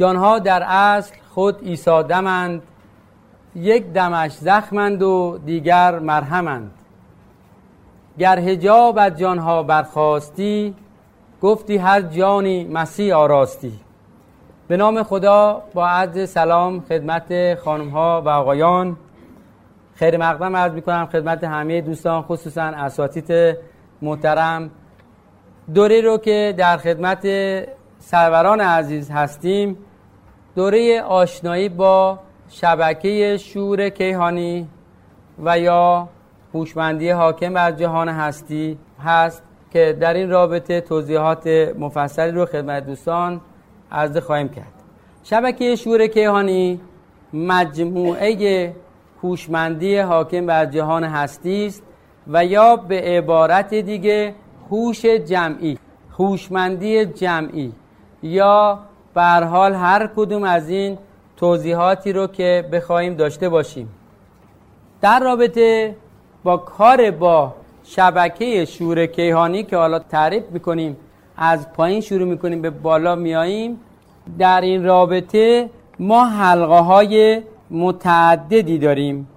جانها در اصل خود ایسادمند یک دمش زخمند و دیگر مرهمند. گر هجاب از جانها برخواستی گفتی هر جانی مسیح آراستی. به نام خدا با عرض سلام خدمت خانم ها و آقایان. خیر مقدم عرض می کنم خدمت همه دوستان خصوصا اساتید محترم. دوره رو که در خدمت سروران عزیز هستیم دوره آشنایی با شبکه شور کیهانی و یا هوشمندی حاکم بر جهان هستی هست که در این رابطه توضیحات مفصلی رو خدمت دوستان عرض خواهیم کرد. شبکه شور کیهانی مجموعه هوشمندی حاکم بر جهان هستی است و یا به عبارت دیگه هوش جمعی هوشمندی جمعی یا به حال هر کدوم از این توضیحاتی رو که بخوایم داشته باشیم. در رابطه با کار با شبکه شور کیهانی که حالا تعریف می‌کنیم از پایین شروع می‌کنیم به بالا میاییم در این رابطه ما حلقه های متعددی داریم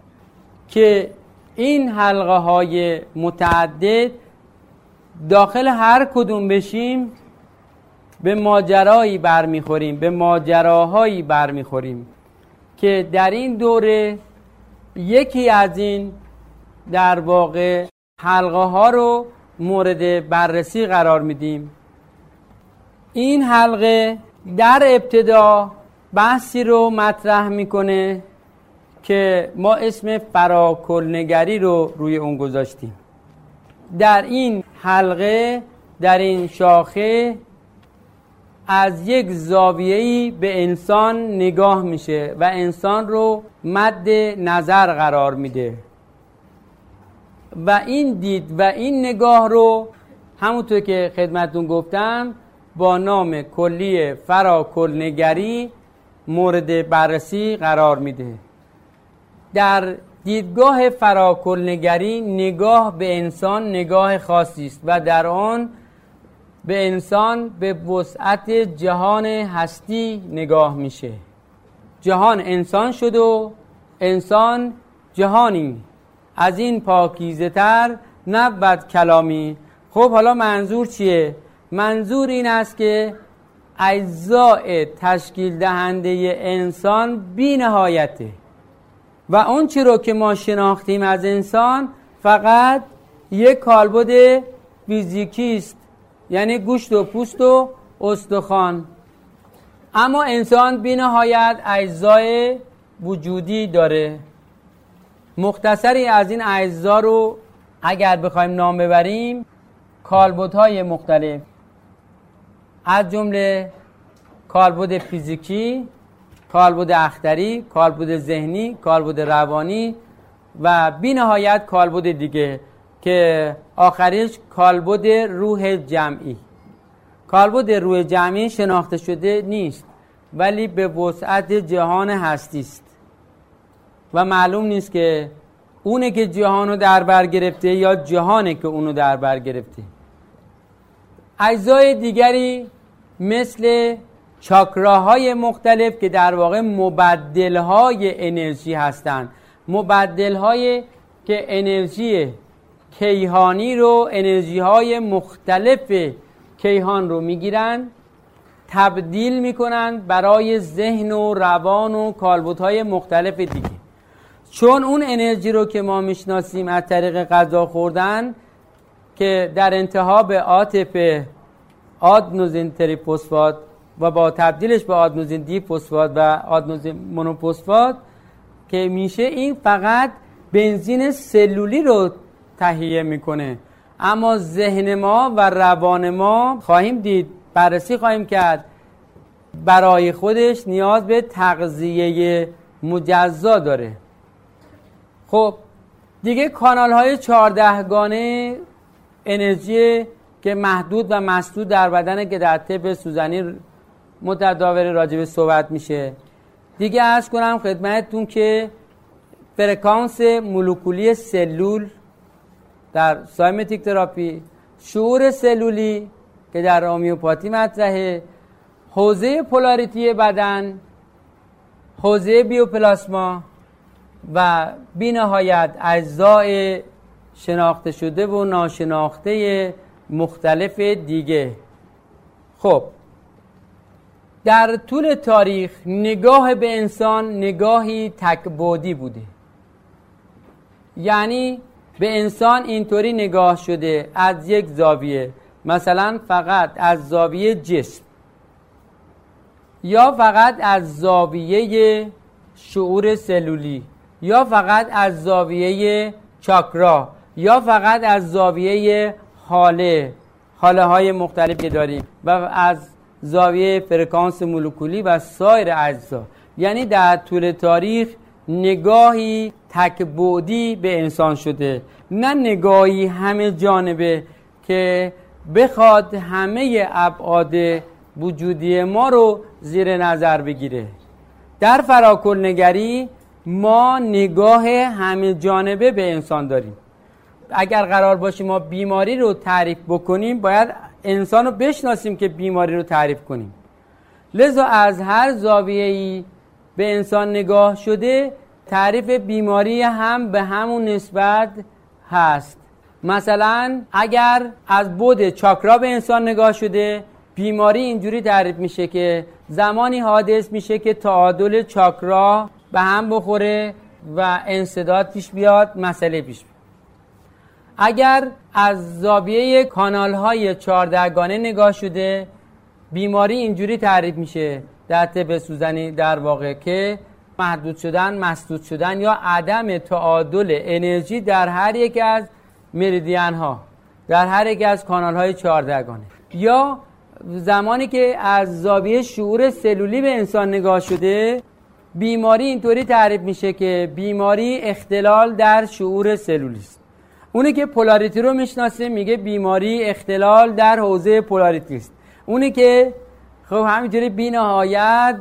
که این حلقه های متعدد داخل هر کدوم بشیم به ماجرایی برمیخوریم به ماجراهایی برمیخوریم که در این دوره یکی از این در واقع حلقه ها رو مورد بررسی قرار میدیم. این حلقه در ابتدا بحثی رو مطرح می‌کنه که ما اسم فراکلنگری رو روی اون گذاشتیم. در این حلقه در این شاخه از یک زاویه‌ای به انسان نگاه میشه و انسان رو مد نظر قرار میده. و این دید و این نگاه رو همونطور که خدمتون گفتم با نام کلی فراکلنگری مورد بررسی قرار میده. در دیدگاه فراکلنگری نگاه به انسان نگاه خاصی است و در آن به انسان به وسعت جهان هستی نگاه میشه. جهان انسان شد و انسان جهانی. از این پاکیزه تر نبود کلامی. خب حالا منظور چیه؟ منظور این است که اجزاء تشکیل دهنده انسان بی نهایته. و اون چی رو که ما شناختیم از انسان فقط یک کالبد فیزیکی است. یعنی گوشت و پوست و استخوان. اما انسان بی نهایت اجزای وجودی داره. مختصری از این اجزا رو اگر بخوایم نام ببریم های مختلف. از جمله کالبد فیزیکی کالبد اختری کالبد ذهنی کالبد روانی و بی نهایت کالبد دیگه. که آخریش کالبد روح جمعی. کالبد روح جمعی شناخته شده نیست ولی به وسعت جهان هستی است. و معلوم نیست که اونه که جهان رو در بر گرفته یا جهانه که اونو در بر گرفته. اجزای دیگری مثل چاکراهای مختلف که در واقع مبدلهای انرژی هستند مبدلهای که انرژی کیهانی رو انرژی های مختلف کیهان رو می‌گیرن تبدیل می‌کنن برای ذهن و روان و های مختلف دیگه. چون اون انرژی رو که ما می‌شناسیم از طریق غذا خوردن که در انتها به آتپ آدنوزین تریپوسفات و با تبدیلش به آدنوزین دی فسفات و آدنوزین مونوفسفات که میشه این فقط بنزین سلولی رو تهیه می‌کنه. اما ذهن ما و روان ما خواهیم دید بررسی خواهیم کرد. برای خودش نیاز به تغذیه مجزا داره. خب دیگه کانال های چهاردهگانه انرژی که محدود و مسدود در بدن که در طب سوزنی متداول راجب صحبت میشه. دیگه ارز کنم خدمتتون که فرکانس مولکولی سلول در cymatic therapy شعور سلولی که در هومیوپاتی مطرحه حوزه polarity بدن حوزه bioplasma و بی نهایت اجزای شناخته شده و ناشناخته مختلف دیگه. خب در طول تاریخ نگاه به انسان نگاهی تک بعدی بوده. یعنی به انسان اینطوری نگاه شده از یک زاویه. مثلا فقط از زاویه جسم. یا فقط از زاویه شعور سلولی. یا فقط از زاویه چاکرا. یا فقط از زاویه حاله. حاله های مختلفی که داریم. و از زاویه فرکانس مولکولی و سایر اجزا. یعنی در طول تاریخ نگاهی تکبودی به انسان شده. نه نگاهی همه جانبه که بخواد همه ابعاد وجودی ما رو زیر نظر بگیره. در فراکل نگری ما نگاه همه جانبه به انسان داریم. اگر قرار باشه ما بیماری رو تعریف بکنیم باید انسان رو بشناسیم که بیماری رو تعریف کنیم. لذا از هر زاویه ای به انسان نگاه شده تعریف بیماری هم به همون نسبت هست. مثلا اگر از بود چاکرا به انسان نگاه شده بیماری اینجوری تعریف میشه که زمانی حادث میشه که تعادل چاکرا به هم بخوره و انصداد پیش بیاد مسئله پیش بیاد اگر از زاویه کانال های چاردگانه نگاه شده بیماری اینجوری تعریف میشه در طب سوزنی در واقع که محدود شدن مسدود شدن یا عدم تعادل انرژی در هر یک از مریدین ها در هر یک از کانال های چهاردگانه یا زمانی که از زاویه شعور سلولی به انسان نگاه شده بیماری اینطوری تعریف میشه که بیماری اختلال در شعور سلولی است. اونی که پولاریتی رو می‌شناسه میگه بیماری اختلال در حوزه پولاریتی است. اونی که خب همینجوری بینهایت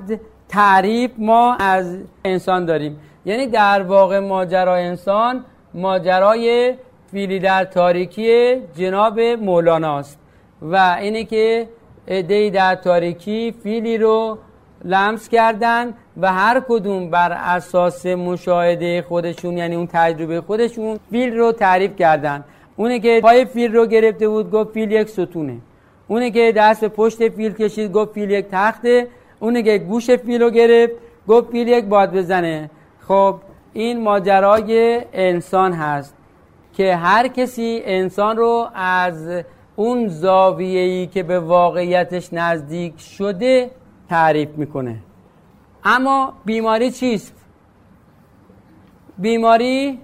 تعریف ما از انسان داریم. یعنی در واقع ماجرا انسان ماجرای فیلی در تاریکی جناب مولاناست و اینه که ادهی در تاریکی فیلی رو لمس کردن و هر کدوم بر اساس مشاهده خودشون یعنی اون تجربه خودشون فیل رو تعریف کردن. اونه که پای فیل رو گرفته بود گفت فیل یک ستونه. اونه که دست پشت فیل کشید گفت فیل یک تخته. اونه که گوش فیل رو گرفت گفت فیل یک باد بزنه. خب این ماجرای انسان هست که هر کسی انسان رو از اون زاویه‌ای که به واقعیتش نزدیک شده تعریف می‌کنه. اما بیماری چیست؟ بیماری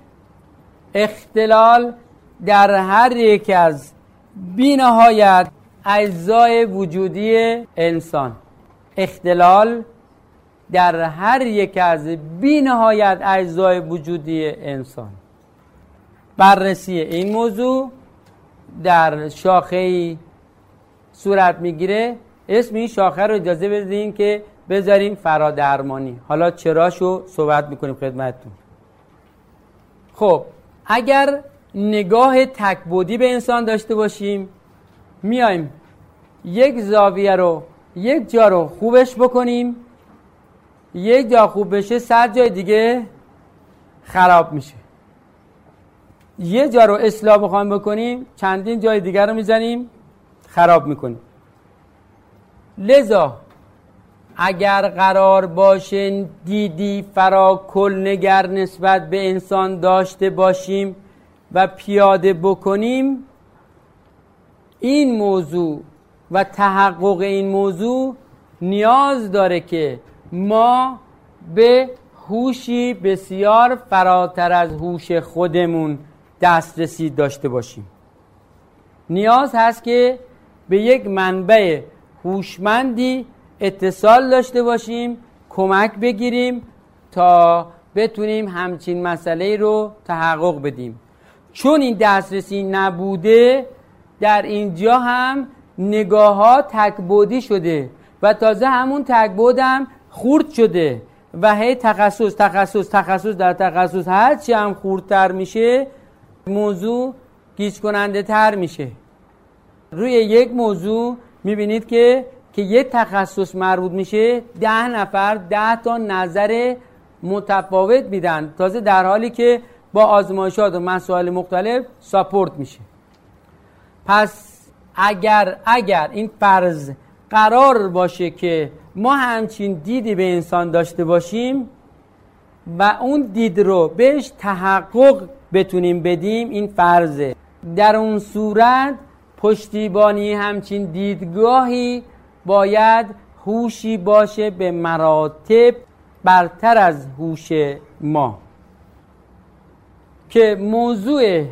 اختلال در هر یک از بینهایت اجزای وجودی انسان. اختلال در هر یک از بینهایت اجزای وجودی انسان. بررسی این موضوع در شاخه صورت می‌گیره. اسم این شاخه رو اجازه بدین که بذاریم فرادرمانی. حالا چراشو صحبت می‌کنیم خدمتتون. خب اگر نگاه تکبودی به انسان داشته باشیم میایم یک زاویه رو یک جا رو خوبش بکنیم یک جا خوب بشه صد جای دیگه خراب میشه. یه جا رو اصلاح بخوایم بکنیم چندین جای دیگر رو می‌زنیم خراب می‌کنیم. لذا اگر قرار باشه دیدی فرا کل نگر نسبت به انسان داشته باشیم و پیاده بکنیم این موضوع و تحقق این موضوع نیاز داره که ما به هوشی بسیار فراتر از هوش خودمون دسترسی داشته باشیم. نیاز هست که به یک منبع هوشمندی اتصال داشته باشیم کمک بگیریم تا بتونیم همچین مسئله رو تحقق بدیم. چون این دسترسی نبوده در اینجا هم نگاه ها تکبودی شده و تازه همون تکبود هم خورد شده و هی تخصص تخصص تخصص در تخصص هرچی هم خوردتر میشه موضوع گیج کننده تر میشه. روی یک موضوع می‌بینید که که یه تخصص مربوط میشه ده نفر ده تا نظر متفاوت میدن. تازه در حالی که با آزمایشات و مسائل مختلف ساپورت میشه. پس اگر اگر این فرض قرار باشه که ما همچین دیدی به انسان داشته باشیم و اون دید رو بهش تحقق بتونیم بدیم این فرضه. در اون صورت پشتیبانی همچین دیدگاهی باید هوشی باشه به مراتب برتر از هوش ما. که موضوع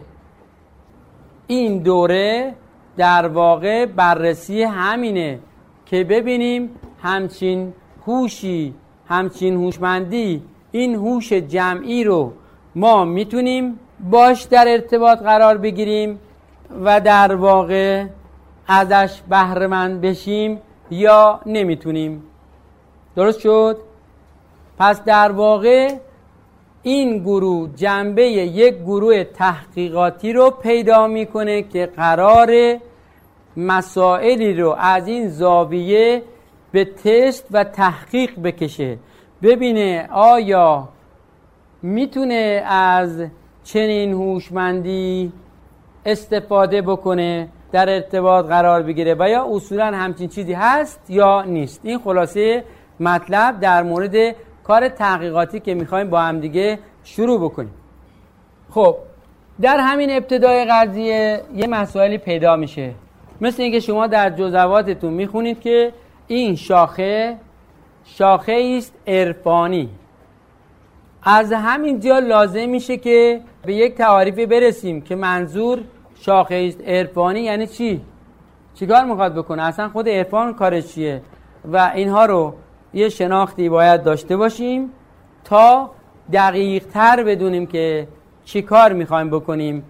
این دوره در واقع بررسی همینه که ببینیم همچین هوشی همچین هوشمندی این هوش جمعی رو ما می‌تونیم باش در ارتباط قرار بگیریم و در واقع ازش بهرهمند بشیم یا نمی‌تونیم. درست شد؟ پس در واقع این گروه جنبه یک گروه تحقیقاتی رو پیدا می‌کنه که قرار مسائلی رو از این زاویه به تست و تحقیق بکشه. ببینه آیا می‌تونه از چنین هوشمندی استفاده بکنه در ارتباط قرار بگیره و یا اصولا همچین چیزی هست یا نیست. این خلاصه مطلب در مورد کار تحقیقاتی که می‌خوایم با هم دیگه شروع بکنیم. خب در همین ابتدای قضیه یه مسائلی پیدا میشه. مثل اینکه شما در جزواتتون می‌خونید که این شاخه شاخه است عرفانی. از همین جا لازم میشه که به یک تعاریفی برسیم که منظور شاخه است عرفانی یعنی چی؟ چیکار می‌خواد بکنه؟ اصلا خود عرفان کارش چیه؟ و اینها رو یه شناختی باید داشته باشیم تا دقیق تر بدونیم که چی کار می‌خوایم بکنیم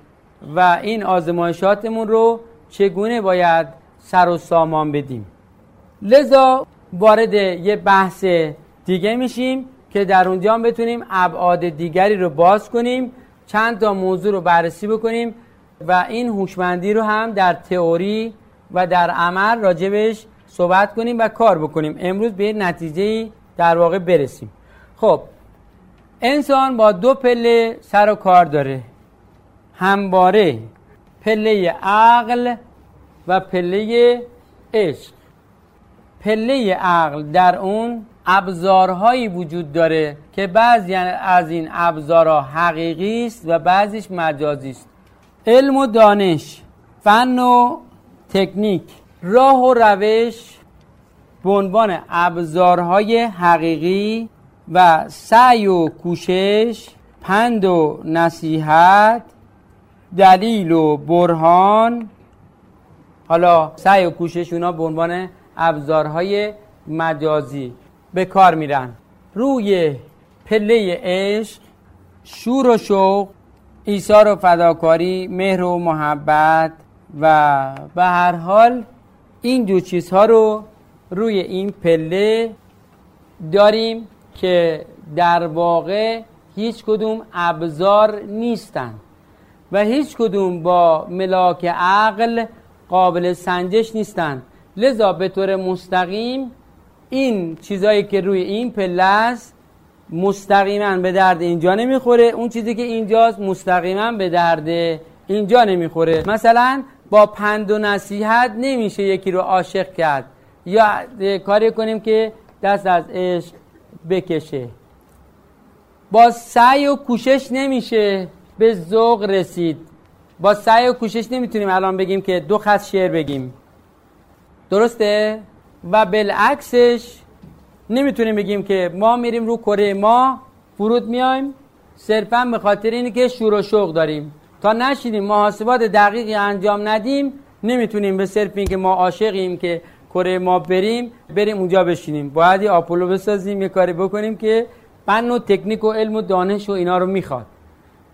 و این آزمایشاتمون رو چگونه باید سر و سامان بدیم. لذا وارد یه بحث دیگه میشیم که در اونجا بتونیم ابعاد دیگری رو باز کنیم چند تا موضوع رو بررسی بکنیم و این هوشمندی رو هم در تئوری و در عمل راجبش صحبت کنیم و کار بکنیم. امروز به نتیجه در واقع برسیم. خب انسان با دو پله سر و کار داره. همواره پله عقل و پله عشق. پله عقل در اون ابزارهایی وجود داره که بعضی از این ابزارها حقیقی است و بعضیش مجازی است. علم و دانش فن و تکنیک. راه و روش به عنوان ابزارهای حقیقی و سعی و کوشش پند و نصیحت دلیل و برهان حالا سعی و کوشش اونا به عنوان ابزارهای مجازی به کار میرن. روی پله عشق شور و شوق ایثار و فداکاری مهر و محبت و به هر حال این دو چیزها رو روی این پله داریم که در واقع هیچ کدوم ابزار نیستند و هیچ کدوم با ملاک عقل قابل سنجش نیستند لذا به طور مستقیم این چیزایی که روی این پله است مستقیما به درد اینجا نمی‌خوره. اون چیزی که اینجاست مستقیما به درد اینجا نمی‌خوره. مثلا با پند و نصیحت نمیشه یکی رو عاشق کرد. یا کاری کنیم که دست از عشق بکشه. با سعی و کوشش نمیشه به ذوق رسید. با سعی و کوشش نمی‌تونیم الان بگیم که دو خط شعر بگیم. درسته؟ و بالعکسش نمی‌تونیم بگیم که ما میریم رو کره ما فرود میایم. صرفا به خاطر اینی که شور و شوق داریم. تا نشیدیم محاسبات دقیقی انجام ندیم نمی‌تونیم به صرف اینکه ما عاشقیم که کره ما بریم بریم اونجا بشینیم. باید یه آپولو بسازیم یه کاری بکنیم که فن و تکنیک و علم و دانش و اینا رو می‌خواد.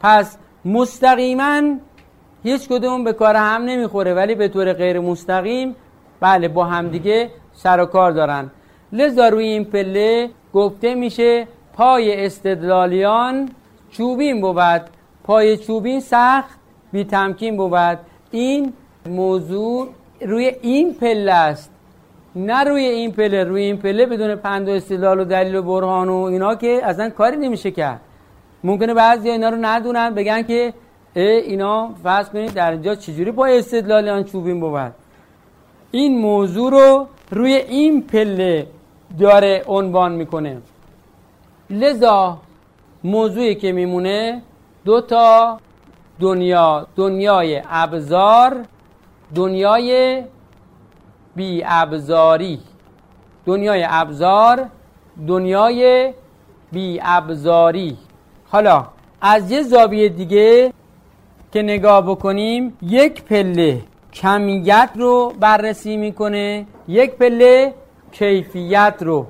پس مستقیما هیچ کدوم به کار هم نمی‌خوره ولی به طور غیر مستقیم بله با همدیگه سر و کار دارن. لذا روی این پله گفته میشه پای استدلالیان چوبین بود. پای چوبین سخت بی تمکین بود. این موضوع روی این پله است. نه روی این پله روی این پله بدون پند و استدلال و دلیل و برهان و اینا که اصلا کاری نمیشه کرد. ممکنه بعضی اینا رو ندونن بگن که اینا فرض کنید در اینجا چجوری با استدلال آن چوبین بود. این موضوع رو روی این پله داره عنوان می‌کنه. لذا موضوعی که میمونه دو تا دنیا دنیای ابزار دنیای بی ابزاری دنیای ابزار دنیای بی ابزاری حالا از یه زاویه دیگه که نگاه بکنیم یک پله کمیت رو بررسی می‌کنه یک پله کیفیت رو.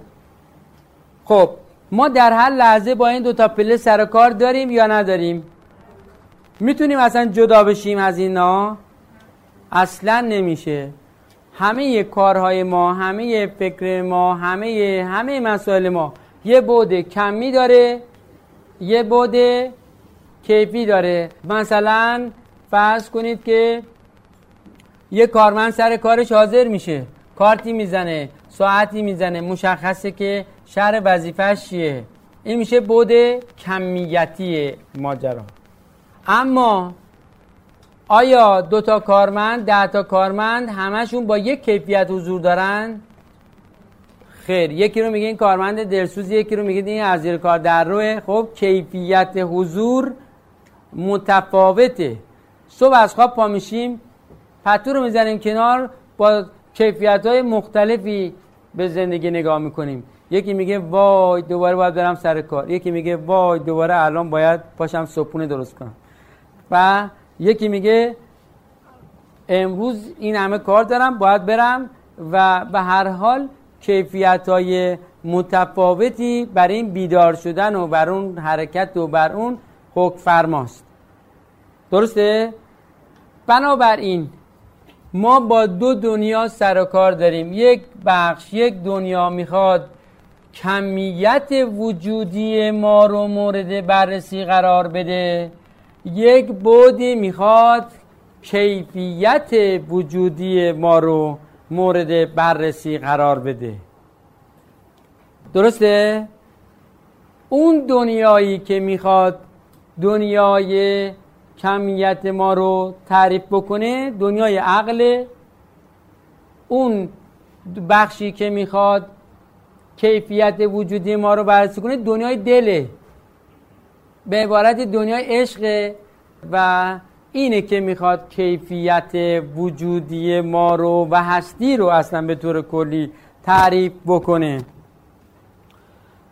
خب ما در هر لحظه با این دوتا پله سر کار داریم یا نداریم؟ می‌تونیم اصلا جدا بشیم از اینا؟ اصلا نمیشه. همه کارهای ما همه فکر ما همه همه مسائل ما یه بود کمی داره یه بود کیفی داره. مثلا فرض کنید که یه کارمند سر کارش حاضر میشه. کارتی می‌زنه ساعتی می‌زنه مشخصه که شهر وظیفش چیه؟ این میشه بود کمیتی ماجرا. اما آیا دو تا کارمند ده تا کارمند همشون با یک کیفیت حضور دارن؟ خیر یکی رو میگه کارمند دلسوز یکی رو میگه این از کار در روه. خب کیفیت حضور متفاوته. صبح از خواب پا میشیم پتو رو می‌زنیم کنار با کیفیت های مختلفی به زندگی نگاه می‌کنیم. یکی میگه وای دوباره باید برم سر کار. یکی میگه وای دوباره الان باید پاشم صبحونه درست کنم. و یکی میگه امروز این همه کار دارم باید برم و به هر حال کیفیت های متفاوتی بر این بیدار شدن و بر اون حرکت و بر اون حکم فرماست. درسته؟ بنابراین ما با دو دنیا سر و کار داریم. یک بخش یک دنیا می‌خواد کمیت وجودی ما رو مورد بررسی قرار بده یک بودی می‌خواد کیفیت وجودی ما رو مورد بررسی قرار بده درسته؟ اون دنیایی که می‌خواد دنیای کمیت ما رو تعریف بکنه دنیای عقل اون بخشی که می‌خواد کیفیت وجودی ما رو بررسی کنه دنیای دله به عبارت دنیای عشق. و اینه که می‌خواد کیفیت وجودی ما رو و هستی رو اصلا به طور کلی تعریف بکنه.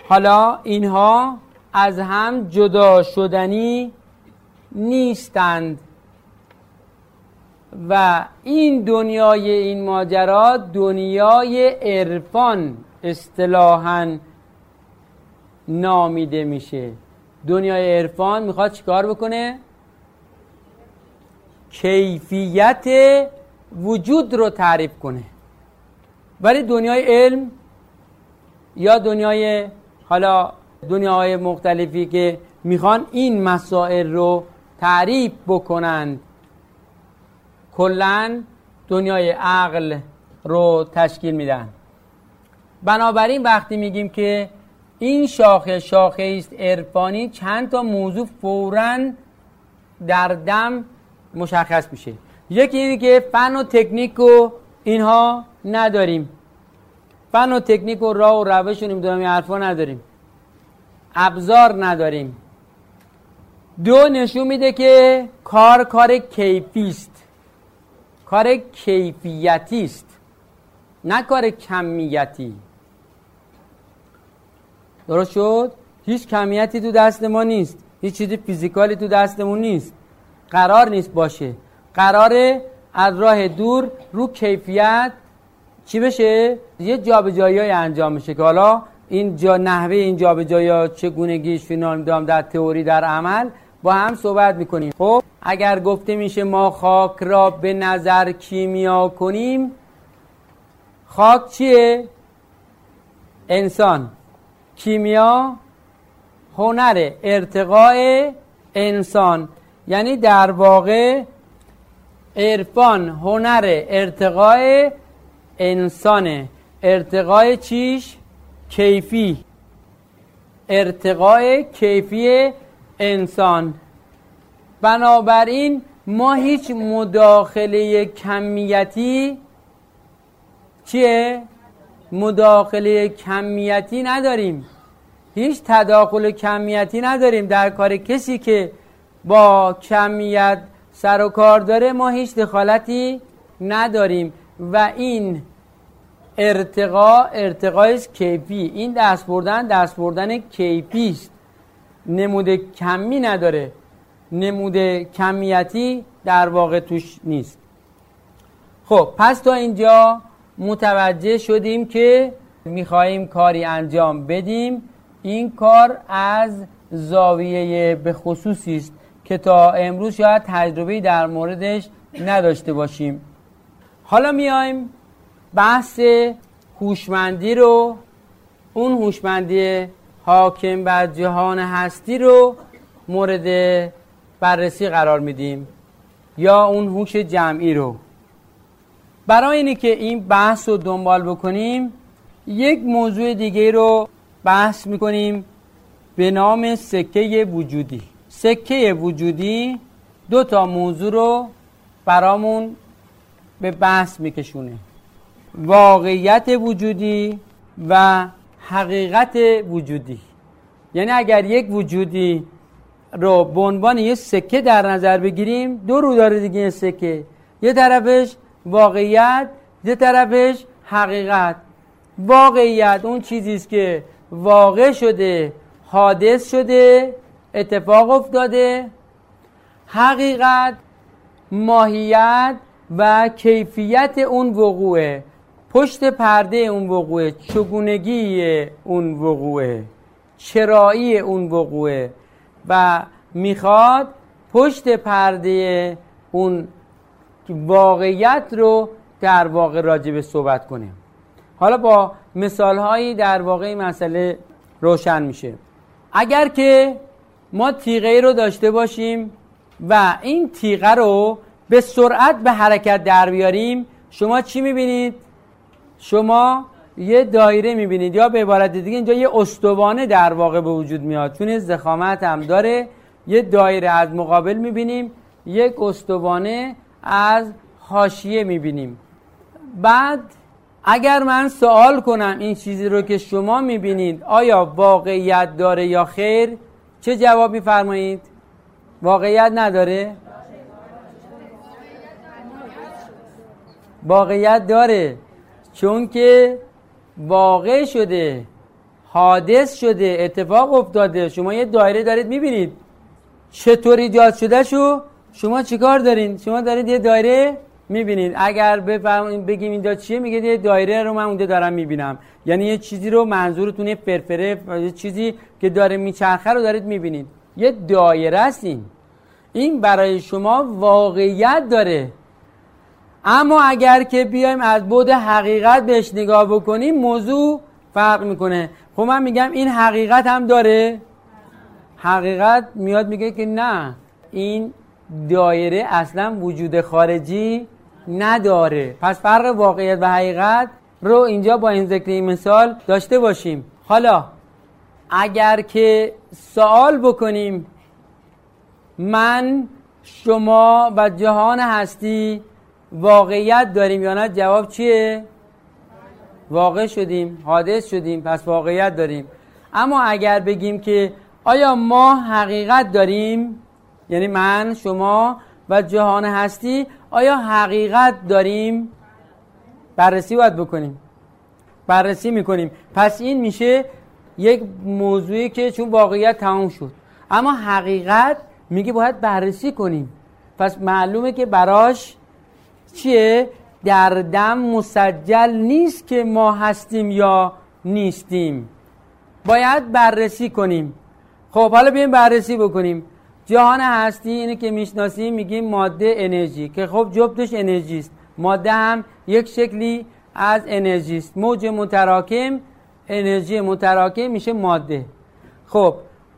حالا اینها از هم جدا شدنی نیستند. و این دنیای این ماجرا دنیای عرفان. اصطلاحا نامیده میشه. دنیای عرفان می‌خواد چیکار بکنه؟ کیفیت وجود رو تعریف کنه. ولی دنیای علم یا دنیای حالا دنیاهای مختلفی که می‌خوان این مسائل رو تعریف بکنند کلا دنیای عقل رو تشکیل میدن. بنابراین وقتی میگیم که این شاخه شاخه است عرفانی چند تا موضوع فورا در دم مشخص میشه. یکی اینه که فن و تکنیک و اینها نداریم. فن و تکنیک و راه و روش و نمی‌دونم حرفا نداریم. ابزار نداریم. دو نشون میده که کار کار کیفی است. کار کیفیتی است. نه کار کمیتی. درست شد؟ هیچ کمیتی تو دست ما نیست. هیچ چیزی فیزیکالی تو دستمون نیست. قرار نیست باشه. قراره از راه دور رو کیفیت چی بشه؟ یه جابجایی انجام میشه که حالا این جا نحوه این جابجایی چگونگیش فینال دام در تئوری در عمل با هم صحبت می‌کنیم. خب اگر گفته میشه ما خاک را به نظر کیمیا کنیم خاک چیه؟ انسان. کیمیا هنر ارتقاء انسان. یعنی در واقع عرفان هنر ارتقاء انسانه. ارتقای چیش؟ کیفی. ارتقای کیفی انسان. بنابراین ما هیچ مداخله کمیتی چیه؟ مداخله کمیتی نداریم. هیچ تداخل کمیتی نداریم در کار کسی که با کمیت سر و کار داره ما هیچ دخالتی نداریم. و این ارتقا ارتقای کیفی این دست بردن دست بردن کیفی است. نمود کمی نداره. نمود کمیتی در واقع توش نیست. خب پس تا اینجا متوجه شدیم که می‌خواهیم کاری انجام بدیم. این کار از زاویه به خصوصی است که تا امروز شاید تجربه در موردش نداشته باشیم. حالا میایم بحث هوشمندی رو اون هوشمندی حاکم بر جهان هستی رو مورد بررسی قرار میدیم یا اون هوش جمعی رو. برای اینی که این بحث رو دنبال بکنیم یک موضوع دیگه رو بحث می‌کنیم به نام سکه وجودی. سکه وجودی دو تا موضوع رو برامون به بحث میکشونه. واقعیت وجودی و حقیقت وجودی. یعنی اگر یک وجودی رو به عنوان یه سکه در نظر بگیریم دو رو داره دیگه سکه. یه طرفش واقعیت یه طرفش حقیقت. واقعیت اون چیزی است که واقع شده حادث شده اتفاق افتاده. حقیقت ماهیت و کیفیت اون وقوعه. پشت پرده اون وقوعه چگونگی اون وقوعه چرایی اون وقوعه. و می‌خواد پشت پرده اون واقعیت رو در واقع راجع صحبت کنیم. حالا با مثال هایی در واقع مسئله روشن میشه. اگر که ما تیغه رو داشته باشیم و این تیغه رو به سرعت به حرکت در بیاریم شما چی می‌بینید؟ شما یه دایره می‌بینید یا به عبارت دیگه اینجا یه استوانه در واقع به وجود میاد. چون زخامت هم داره. یه دایره از مقابل می‌بینیم. یک استوانه از حاشیه می‌بینیم. بعد اگر من سوال کنم این چیزی رو که شما می‌بینید آیا واقعیت داره یا خیر؟ چه جواب میفرمایید واقعیت نداره؟ واقعیت داره چون که واقع شده حادث شده اتفاق افتاده. شما یه دایره دارید می‌بینید. چطور ایجاد شده شو؟ شما چیکار دارین؟ شما دارید یه دایره می‌بینید اگر بگیم اینجا چیه میگه یه دایره رو من اونجا دارم می‌بینم. یعنی یه چیزی رو منظورتون فرفره یه چیزی که داره میچرخه رو دارید می‌بینید یه دایره است این. این برای شما واقعیت داره. اما اگر که بیایم از بود حقیقت بهش نگاه بکنیم موضوع فرق می‌کنه. خب من میگم این حقیقت هم داره. حقیقت میاد میگه که نه این دایره اصلا وجود خارجی نداره. پس فرق واقعیت و حقیقت رو اینجا با این ذکر این مثال داشته باشیم. حالا اگر که سوال بکنیم من شما و جهان هستی واقعیت داریم یا نه؟ جواب چیه؟ واقع شدیم حادث شدیم پس واقعیت داریم. اما اگر بگیم که آیا ما حقیقت داریم یعنی من شما و جهان هستی آیا حقیقت داریم؟ بررسی باید بکنیم. بررسی می‌کنیم. پس این میشه یک موضوعی که چون واقعیت تمام شد. اما حقیقت میگه باید بررسی کنیم. پس معلومه که براش چیه؟ در دم مسجل نیست که ما هستیم یا نیستیم. باید بررسی کنیم. خب حالا بیایم بررسی بکنیم. جهان هستی اینه که می‌شناسیم میگیم ماده انرژی که خب جبتش انرژی است. ماده هم یک شکلی از انرژی است. موج متراکم انرژی متراکم میشه ماده. خب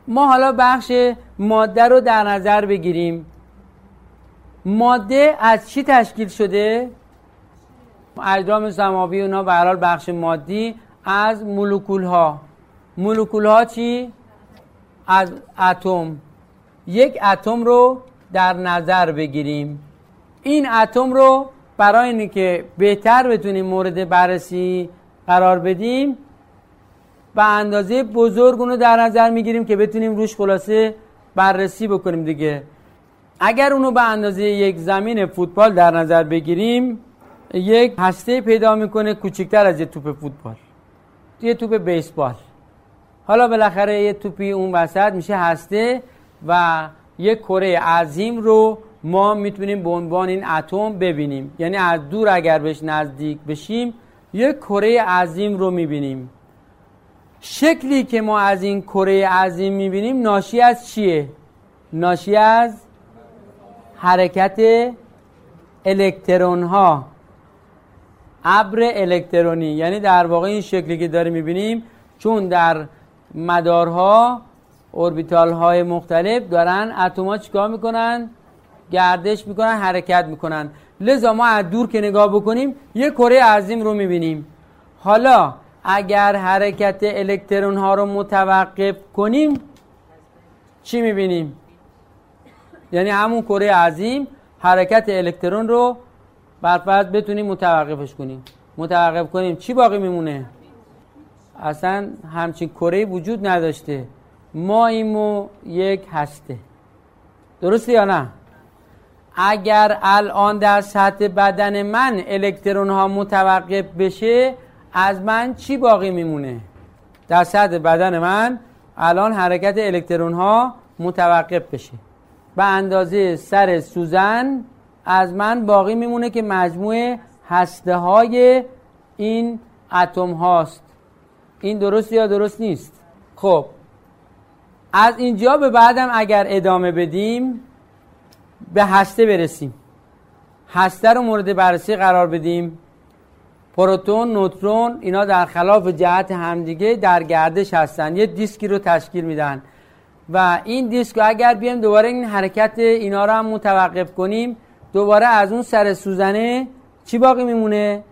ما حالا بخش ماده رو در نظر بگیریم. ماده از چی تشکیل شده؟ اجرام سماوی اونا به حال بخش مادی از مولکول ها مولکول ها چی؟ از اتم. یک اتم رو در نظر بگیریم. این اتم رو برای اینکه بهتر بتونیم مورد بررسی قرار بدیم به اندازه بزرگ اونو در نظر می‌گیریم که بتونیم روش خلاصه بررسی بکنیم دیگه. اگر اونو به اندازه یک زمین فوتبال در نظر بگیریم یک هسته پیدا می‌کنه کوچکتر از یه توپ فوتبال. یه توپ بیسبال. حالا بالاخره یه توپی اون وسط میشه هسته. و یک کره عظیم رو ما می‌تونیم به عنوان این اتم ببینیم. یعنی از دور اگر بهش نزدیک بشیم یک کره عظیم رو می‌بینیم. شکلی که ما از این کره عظیم می‌بینیم ناشی از چیه؟ ناشی از حرکت الکترون ها ابر الکترونی. یعنی در واقع این شکلی که داریم می‌بینیم چون در مدارها اوربیتال های مختلف دارن اتما چیکار می‌کنن؟ گردش می‌کنن حرکت می‌کنن. لذا ما از دور که نگاه بکنیم یه کره عظیم رو می‌بینیم. حالا اگر حرکت الکترون ها رو متوقف کنیم چی می‌بینیم؟ یعنی همون کره عظیم حرکت الکترون رو برفرض بتونیم متوقفش کنیم. متوقف کنیم چی باقی میمونه؟ اصلا همچین کره وجود نداشته. ما ایمو یک هسته. درسته یا نه؟ اگر الان در سطح بدن من الکترون ها متوقف بشه از من چی باقی میمونه؟ در سطح بدن من الان حرکت الکترون ها متوقف بشه. به اندازه سر سوزن از من باقی میمونه که مجموعه هسته های این اتم هاست. این درست یا درست نیست؟ خب از اینجا به بعدم اگر ادامه بدیم به هسته برسیم. هسته رو مورد بررسی قرار بدیم. پروتون نوترون اینا در خلاف جهت همدیگه در گردش هستن. یه دیسکی رو تشکیل میدن. و این دیسک اگر بیایم دوباره این حرکت اینا رو هم متوقف کنیم دوباره از اون سر سوزنه چی باقی میمونه؟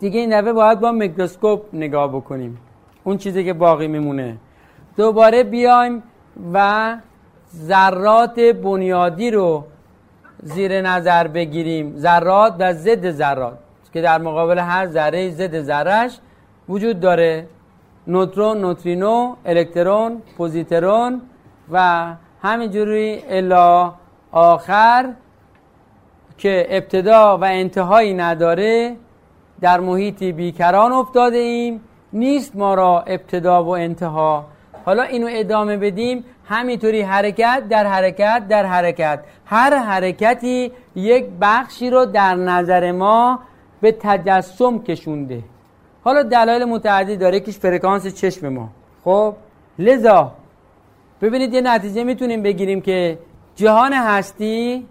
دیگه این دفعه باید با میکروسکوپ نگاه بکنیم. اون چیزی که باقی میمونه. دوباره بیایم و ذرات بنیادی رو زیر نظر بگیریم. ذرات و ضد ذرات که در مقابل هر ذره ضد ذرهش وجود داره. نوترون نوترینو الکترون پوزیترون و همینجوری الا آخر که ابتدا و انتهایی نداره. در محیطی بیکران افتاده ایم. نیست ما را ابتدا و انتها حالا اینو ادامه بدیم. همینطوری حرکت در حرکت در حرکت. هر حرکتی یک بخشی رو در نظر ما به تجسم کشونده. حالا دلایل متعددی داره یکیش فرکانس چشم ما. خب؟ لذا ببینید یه نتیجه می‌تونیم بگیریم که جهان هستی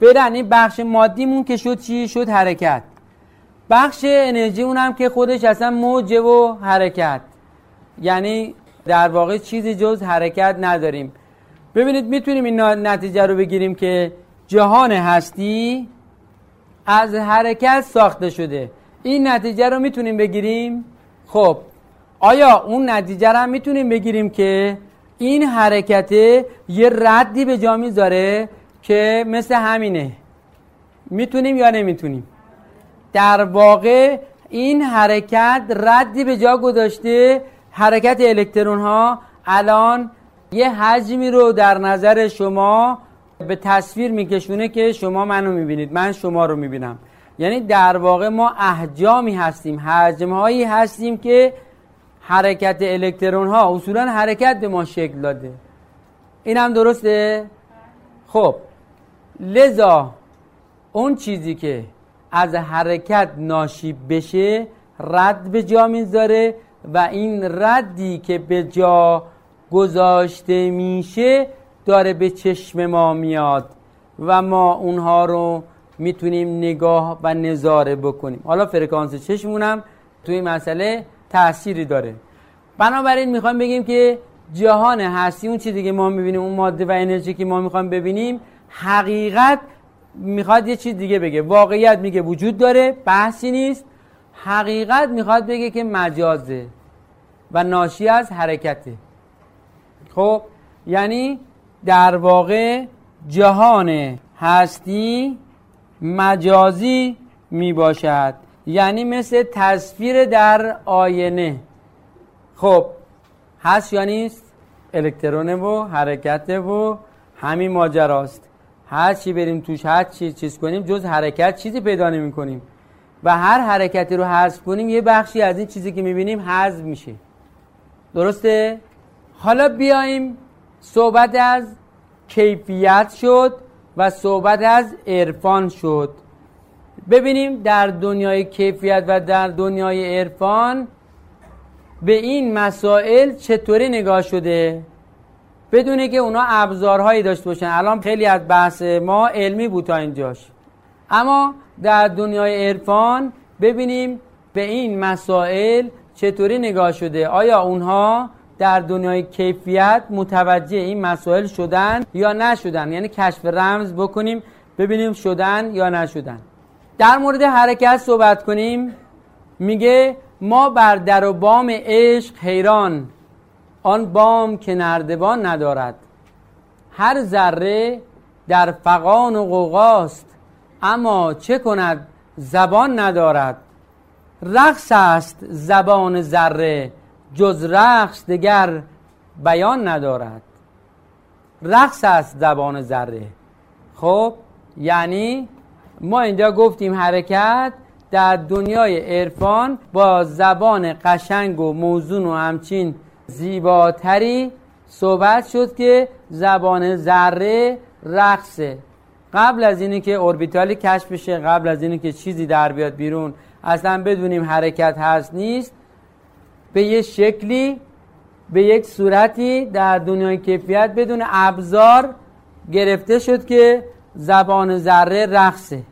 برن این بخش مادیمون که شد چی؟ شد حرکت. بخش انرژی اونم که خودش اصلا موجه و حرکت. یعنی در واقع چیزی جز حرکت نداریم. ببینید می‌تونیم این نتیجه رو بگیریم که جهان هستی از حرکت ساخته شده. این نتیجه رو می‌تونیم بگیریم؟ خب آیا اون نتیجه رو هم می‌تونیم بگیریم که این حرکت یه ردی به جا می‌ذاره که مثل همینه؟ می‌تونیم یا نمی‌تونیم؟ در واقع این حرکت ردی به جا گذاشته حرکت الکترون ها الان یه حجمی رو در نظر شما به تصویر میکشونه که شما منو می‌بینید. من شما رو می‌بینم. یعنی در واقع ما احجامی هستیم. حجم هایی هستیم که حرکت الکترون ها اصولا حرکت به ما شکل داده. این هم درسته؟ خب. لذا اون چیزی که از حرکت ناشی بشه رد به جا می‌ذاره. و این ردی که به جا گذاشته میشه داره به چشم ما میاد و ما اونها رو می‌تونیم نگاه و نظاره بکنیم. حالا فرکانس چشمونم توی مسئله تأثیری داره. بنابراین می‌خوایم بگیم که جهان هستی اون چیزی که ما می‌بینیم اون ماده و انرژی که ما می‌خوایم ببینیم حقیقت می‌خواد یه چیز دیگه بگه. واقعیت میگه وجود داره بحثی نیست. حقیقت می‌خواد بگه که مجازه و ناشی از حرکته. خب یعنی در واقع جهان هستی مجازی می باشد یعنی مثل تصویر در آینه. خب هست یا نیست؟ الکترونه و حرکت و همین ماجراست. هر چی بریم توش هر چی چیز کنیم جز حرکت چیزی پیدا نمی کنیم و هر حرکتی رو حذف کنیم یه بخشی از این چیزی که می‌بینیم حذف میشه. درسته؟ حالا بیایم صحبت از کیفیت شد و صحبت از عرفان شد. ببینیم در دنیای کیفیت و در دنیای عرفان به این مسائل چطوری نگاه شده؟ بدونه که اونا ابزارهایی داشته باشن. الان خیلی از بحث ما علمی بود تا اینجاش. اما در دنیای عرفان ببینیم به این مسائل چطوری نگاه شده. آیا اونها در دنیای کیفیت متوجه این مسائل شدن یا نشدن؟ یعنی کشف رمز بکنیم ببینیم شدن یا نشدن. در مورد حرکت صحبت کنیم. میگه ما بر در و بام عشق حیران. آن بام که نردبان ندارد. هر ذره در فقان و قوقاست اما چه کند زبان ندارد؟ رقص است زبان ذره جز رقص دگر بیان ندارد. رقص است زبان ذره. خب یعنی ما اینجا گفتیم حرکت در دنیای عرفان با زبان قشنگ و موزون و همچین زیباتری صحبت شد که زبان ذره رقصه. قبل از اینی که اوربیتالی کشف بشه قبل از اینی که چیزی در بیاد بیرون اصلا بدونیم حرکت هست نیست به یه شکلی به یک صورتی در دنیای کیفیت بدون ابزار گرفته شد که زبان ذره رقصه.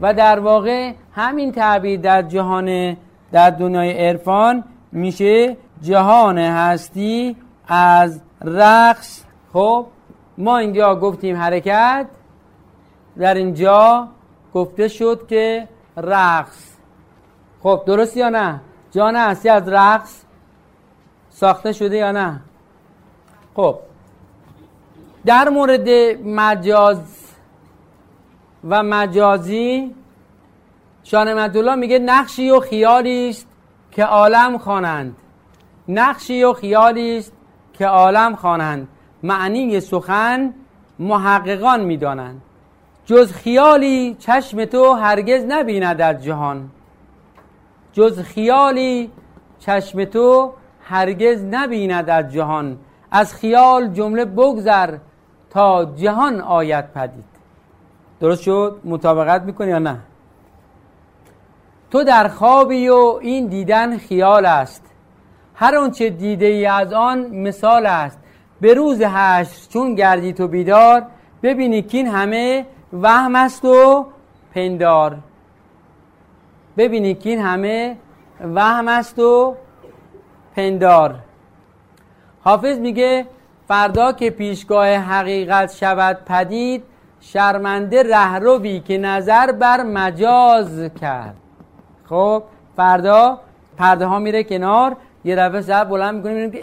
و در واقع همین تعبیر در جهان در دنیای عرفان میشه جهان هستی از رقص. خب ما اینجا گفتیم حرکت. در اینجا گفته شد که رقص. خب درست یا نه؟ جان هستی از رقص ساخته شده یا نه؟ خب در مورد مجاز و مجازی شان میگه نقشی و خیالی است که عالم خوانند. نقشی و خیالی است که عالم خوانند. معنی سخن محققان می‌دانند. جز خیالی چشم تو هرگز نبیند در جهان. جز خیالی چشم تو هرگز نبیند در جهان. از خیال جمله بگذر تا جهان آید پدید. درست شد؟ مطابقت می‌کنی یا نه؟ تو در خوابی و این دیدن خیال است. هر آنچه دیده ای از آن مثال است. به روز هشت چون گردی تو بیدار ببینی که این همه وهم است و پندار. ببینی که این همه وهم است و پندار. حافظ میگه فردا که پیشگاه حقیقت شود پدید شرمنده رهروی که نظر بر مجاز کرد. خب فردا پرده ها میره کنار یه دفعه سر بلند می‌کنیم که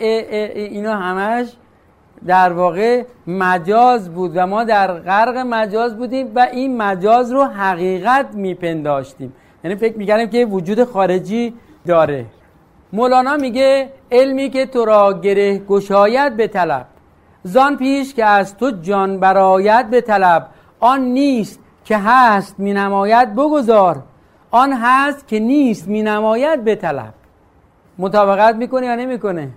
اینا همش در واقع مجاز بود و ما در غرق مجاز بودیم و این مجاز رو حقیقت میپنداشتیم. یعنی فکر می‌کردیم که وجود خارجی داره. مولانا میگه علمی که تو را گره گشاید به طلب زان پیش که از تو جان براید به طلب آن نیست که هست می نماید بگذار آن هست که نیست می نماید به طلب. مطابقت می‌کنه یا نمی‌کنه؟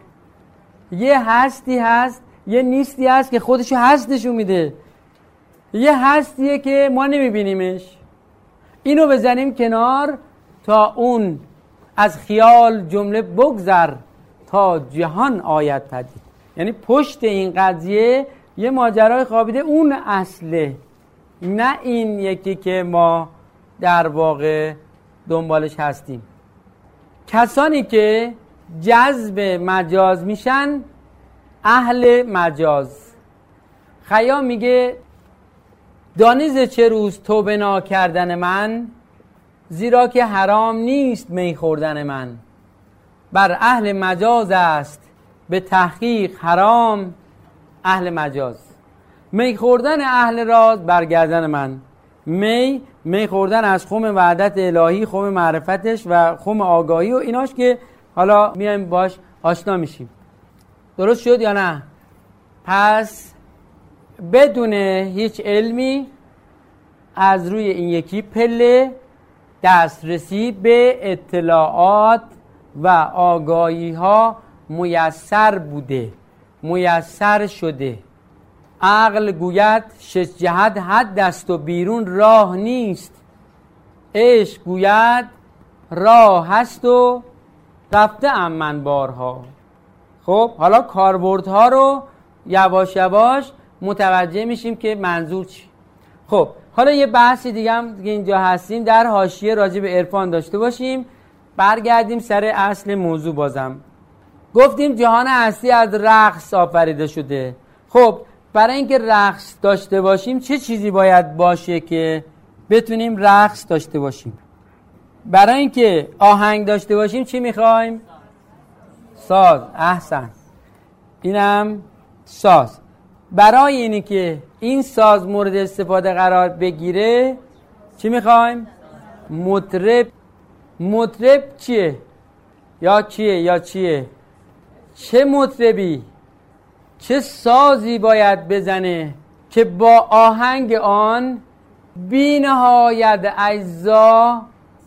یه هستی هست یه نیستی هست که خودشو هستشو میده. یه هستیه که ما نمیبینیمش. اینو بزنیم کنار تا اون از خیال جمله بگذر تا جهان آید پدید. یعنی پشت این قضیه یه ماجرای خوابیده. اون اصله. نه این یکی که ما در واقع دنبالش هستیم. کسانی که جذب مجاز میشن اهل مجاز. خیام میگه دانیز چه روز توبه کردن من؟ زیرا که حرام نیست می خوردن من. بر اهل مجاز است به تحقیق حرام اهل مجاز. می خوردن اهل راز برگردن من. می می خوردن از خم وعدت الهی خم معرفتش و خم آگاهی و ایناش که حالا میایم باش آشنا میشیم. درست شد یا نه؟ پس بدون هیچ علمی از روی این یکی پله دسترسی به اطلاعات و آگاهی ها میسر بوده میسر شده. عقل گوید شش جهت حد دست و بیرون راه نیست. عشق گوید راه هست و رفته ام من بارها. خب حالا کاربردها رو یواش یواش متوجه میشیم که منظور چی. خب حالا یه بحثی دیگه هم که اینجا هستیم در حاشیه راجع به عرفان داشته باشیم. برگردیم سر اصل موضوع بازم. گفتیم جهان هستی از رقص آفریده شده. خب برای اینکه رقص داشته باشیم چه چیزی باید باشه که بتونیم رقص داشته باشیم؟ برای اینکه آهنگ داشته باشیم چی می‌خوایم؟ ساز احسن. اینم ساز. برای اینی که این ساز مورد استفاده قرار بگیره چی می‌خوایم؟ مطرب. مطرب چیه؟ یا کیه یا چیه؟ چه مطربی؟ چه سازی باید بزنه که با آهنگ آن بینهایت اجزا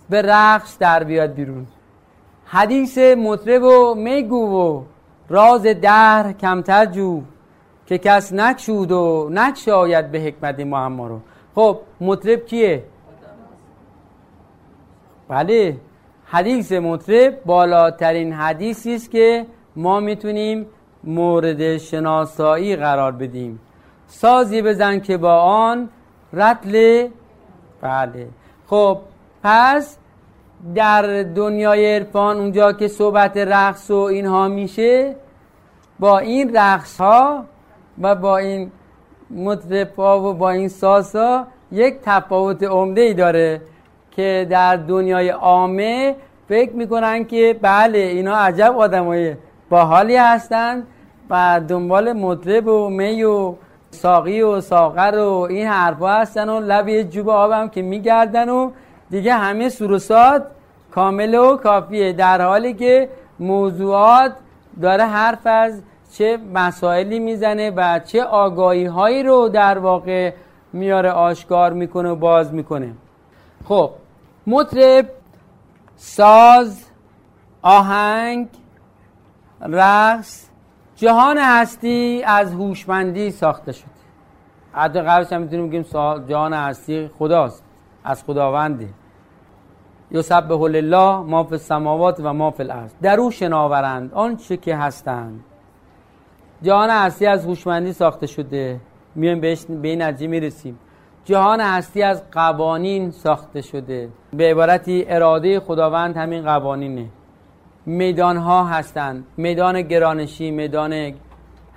به رقص در بیاد بیرون؟ حدیث مطرب و میگو و راز در کمتر جو که کس نکشود و نکشاید به حکمت ما رو. خب مطرب کیه؟ بله حدیث مطرب بالاترین حدیثی است که ما می‌تونیم مورد شناسایی قرار بدیم. سازی بزن که با آن رتل بله. خب پس در دنیای عرفان اونجا که صحبت رقص و اینها میشه با این رقص ها و با این مطرب و با این ساز ها یک تفاوت عمده ای داره که در دنیای عامه فکر می‌کنن که بله اینا عجب آدمای باحالی هستند و دنبال مطرب و می و ساقی و ساقر و این حرفا هستن و لب جوب آبم که میگردن و دیگه همه سروسات کامل و کافیه. در حالی که موضوعات داره حرف از چه مسائلی می‌زنه و چه آگاهی هایی رو در واقع میاره آشکار می‌کنه و باز می‌کنه. خب مطرب ساز آهنگ رقص جهان هستی از هوشمندی ساخته شده. حتی قبلش هم می‌تونیم بگیم جهان هستی خداست. از خداونده. یسبح الله ما فی السماوات و ما فی الارض. در او شناورند آنچه که هستند. جهان هستی از هوشمندی ساخته شده. میایم بهش به این نتیجه می‌رسیم. جهان هستی از قوانین ساخته شده. به عبارتی اراده خداوند همین قوانینه. میدان ها هستند. میدان گرانشی میدان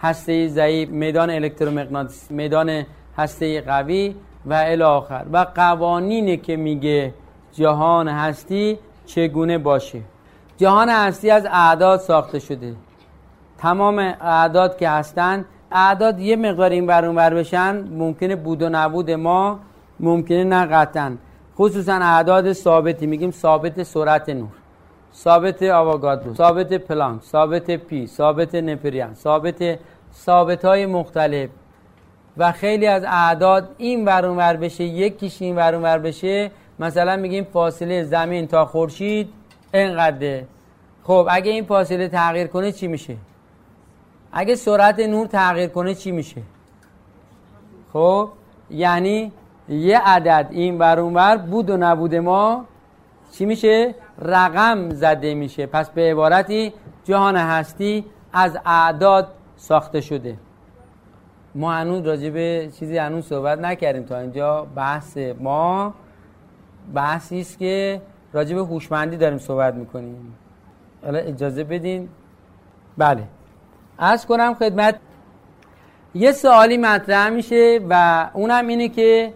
هسته ضعیف میدان الکترومغناطیسی میدان هسته قوی و الی آخر. و قوانینه که میگه جهان هستی چگونه باشه؟ جهان هستی از اعداد ساخته شده. تمام اعداد که هستن اعداد یه مقدار این بر بر بشن ممکنه بود و نبود ما ممکنه نه قطعا. خصوصا اعداد ثابتی. میگیم ثابت سرعت نور ثابت آواگادرو ثابت پلانک ثابت پی ثابت نپریان ثابت ثابت های مختلف. و خیلی از اعداد این ور بشه یکیش این ور بشه مثلا میگیم فاصله زمین تا خورشید اینقدره. خب اگه این فاصله تغییر کنه چی میشه؟ اگه سرعت نور تغییر کنه چی میشه؟ خب یعنی یه عدد این بر اونور بود و نبود ما چی میشه؟ رقم زده میشه. پس به عبارتی جهان هستی از اعداد ساخته شده. ما هنوز راجع به چیزی هنوز صحبت نکردیم. تا اینجا بحث ما بحثی است که راجع به هوشمندی داریم صحبت می‌کنیم. حالا اجازه بدین. بله. از کنم خدمت یه سوالی مطرح میشه و اونم اینه که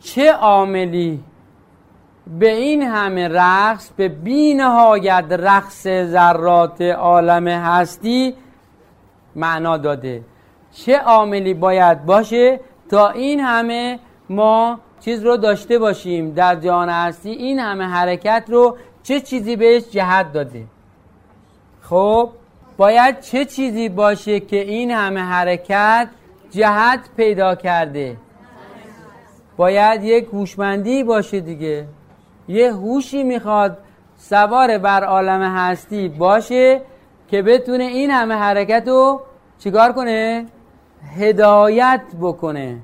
چه عاملی به این همه رقص به بینهایت رقص ذرات عالم هستی معنا داده. چه عاملی باید باشه تا این همه ما چیز رو داشته باشیم در جهان هستی این همه حرکت رو چه چیزی بهش جهت داده؟ خب باید چه چیزی باشه که این همه حرکت جهت پیدا کرده؟ باید یک هوشمندی باشه دیگه. یه هوشی می‌خواد سوار بر عالم هستی باشه که بتونه این همه حرکت رو چیکار کنه؟ هدایت بکنه.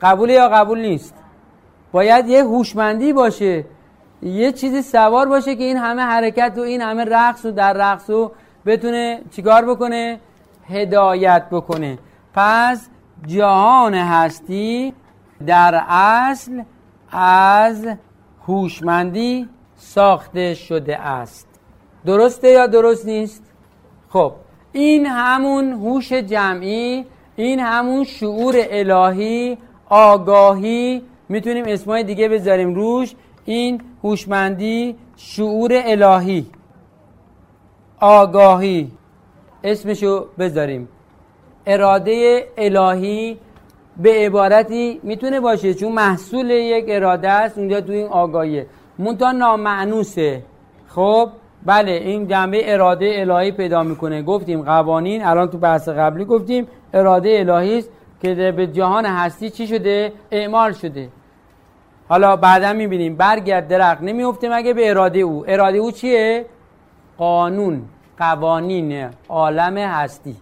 قبول یا قبول نیست. باید یه هوشمندی باشه یه چیزی سوار باشه که این همه حرکت و این همه رقص و در رقص و بتونه چیکار بکنه؟ هدایت بکنه. پس جهان هستی در اصل از هوشمندی ساخته شده است. درسته یا درست نیست؟ خب این همون هوش جمعی این همون شعور الهی آگاهی می‌تونیم اسمای دیگه بذاریم روش. این هوشمندی شعور الهی. آگاهی. اسمشو بذاریم. اراده الهی به عبارتی می‌تونه باشه چون محصول یک اراده است. اونجا تو این آگاهیه. مونتا نامعنوسه. خب؟ بله این جنبه اراده الهی پیدا می‌کنه. گفتیم قوانین الان تو بحث قبلی گفتیم اراده الهی است. که به جهان هستی چی شده؟ اعمال شده. حالا بعدا می‌بینیم. برگرد درخت نمیفته مگه به اراده او؟ اراده او چیه؟ قانون قوانین عالم هستی.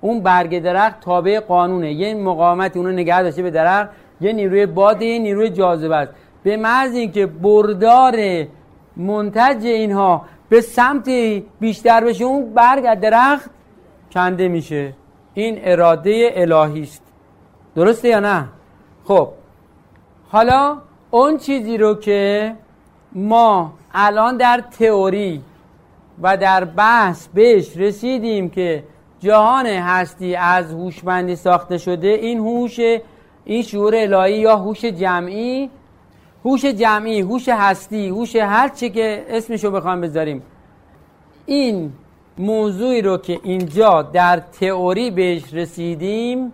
اون برگ درخت تابع قانونه. یه مقاومت اونو نگه داشته به درخت. یه نیروی باد یه نیروی جاذبه است. به محض اینکه بردار منتج اینها به سمت بیشتر بشه اون برگ از درخت کنده میشه. این اراده الهی است. درسته یا نه؟ خب. حالا اون چیزی رو که ما الان در تئوری و در بحث بهش رسیدیم که جهان هستی از هوشمندی ساخته شده این هوش این شعور الهی یا هوش جمعی؟ هوش جمعی هوش هستی هوش هر چی که اسمشو بخوام بذاریم. این موضوعی رو که اینجا در تئوری بهش رسیدیم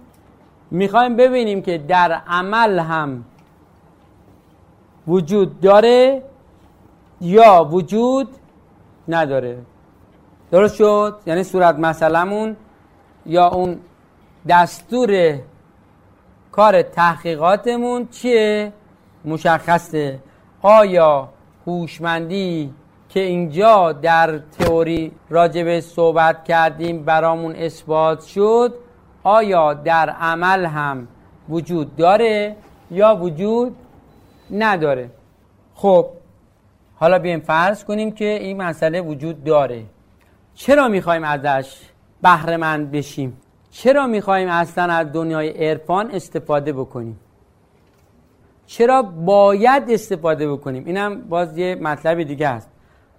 می‌خوایم ببینیم که در عمل هم وجود داره یا وجود نداره. درست شد؟ یعنی صورت مسئلمون یا اون دستور کار تحقیقاتمون چیه؟ مشخصه. آیا هوشمندی که اینجا در تئوری راجبه صحبت کردیم برامون اثبات شد آیا در عمل هم وجود داره یا وجود نداره؟ خب حالا بیایم فرض کنیم که این مسئله وجود داره. چرا می‌خوایم ازش بهرهمند بشیم؟ چرا می‌خوایم اصلا از دنیای عرفان استفاده بکنیم؟ چرا باید استفاده بکنیم؟ اینم باز یه مطلب دیگه است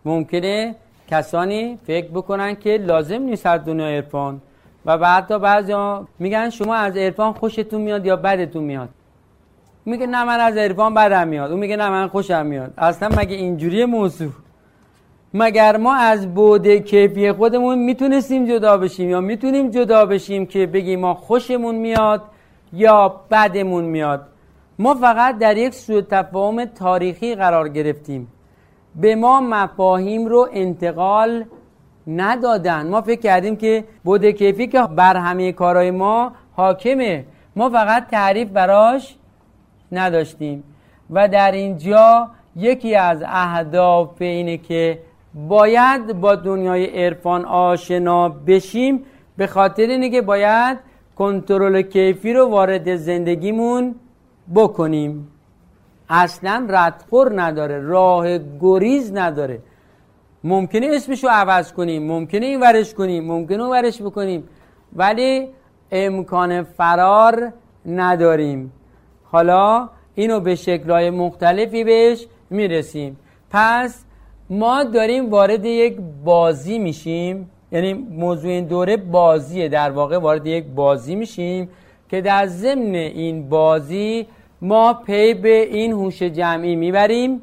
ممکنه کسانی فکر بکنن که لازم نیست از دنیای عرفان. و بعد بعضی میگن شما از عرفان خوشتون میاد یا بدتون میاد. میگه نه من از عرفان بدم میاد. اون میگه نه من خوشم میاد. اصلا مگه اینجوری موضوع؟ مگر ما از بوده کیفی خودمون می‌تونستیم جدا بشیم یا می‌تونیم جدا بشیم که بگیم ما خوشمون میاد یا بدمون میاد؟ ما فقط در یک سوء تفاهم تاریخی قرار گرفتیم. به ما مفاهیم رو انتقال ندادن. ما فکر کردیم که بوده کیفی که بر همه کارهای ما حاکمه. ما فقط تعریف براش نداشتیم. و در اینجا یکی از اهداف اینه که باید با دنیای عرفان آشنا بشیم به خاطر اینه که باید کنترل کیفی رو وارد زندگیمون بکنیم. اصلا ردخور نداره راه گریز نداره. ممکنه اسمش رو عوض کنیم ممکنه این ورش کنیم ممکنه اون ورش بکنیم ولی امکان فرار نداریم. حالا اینو به شکلهای مختلفی بهش می‌رسیم. پس ما داریم وارد یک بازی میشیم یعنی موضوع این دوره بازیه در واقع وارد یک بازی میشیم که در ضمن این بازی ما پی به این هوش جمعی می‌بریم.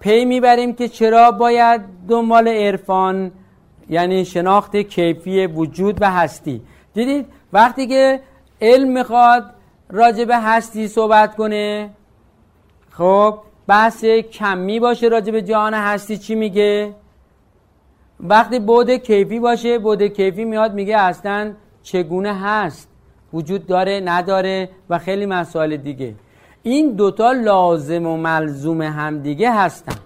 پی می‌بریم که چرا باید دنبال عرفان یعنی شناخت کیفی وجود و هستی. دیدید؟ وقتی که علم می‌خواد راجع به هستی صحبت کنه. خب بحث کمی باشه راجع به جهان هستی چی میگه؟ وقتی بود کیفی باشه بود کیفی میاد میگه اصلا چگونه هست؟ وجود داره نداره و خیلی مسائل دیگه. این دوتا لازم و ملزوم همدیگه هستن.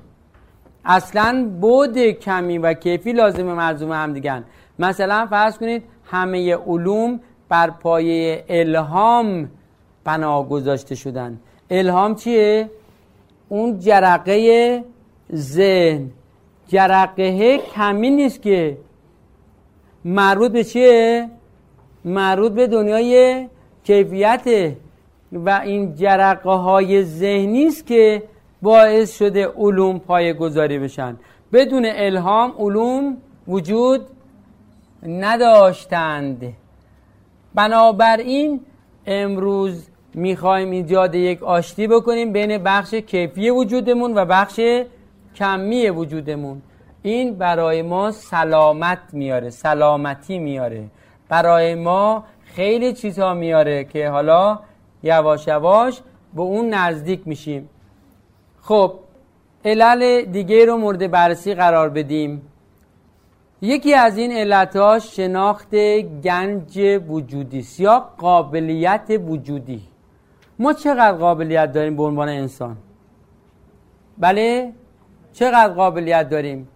اصلا بود کمی و کیفی لازم و ملزوم همدیگه مثلا فرض کنید همه علوم بر پایه الهام بنا گذاشته شدن. الهام چیه؟ اون جرقه ذهن. جرقه کمی نیست که مربوط به چیه؟ مربوط به دنیای کیفیته و این جرقه های ذهنی است که باعث شده علوم پایه گذاری بشن. بدون الهام علوم وجود نداشتند. بنابراین امروز می‌خوایم ایجاد یک آشتی بکنیم بین بخش کیفی وجودمون و بخش کمی وجودمون. این برای ما سلامت میاره سلامتی میاره. برای ما خیلی چیزها میاره که حالا یواش یواش به اون نزدیک میشیم. خب علل دیگه رو مورد بررسی قرار بدیم. یکی از این علتها شناخت گنج وجودی یا قابلیت وجودی. ما چقدر قابلیت داریم به عنوان انسان؟ بله؟ چقدر قابلیت داریم؟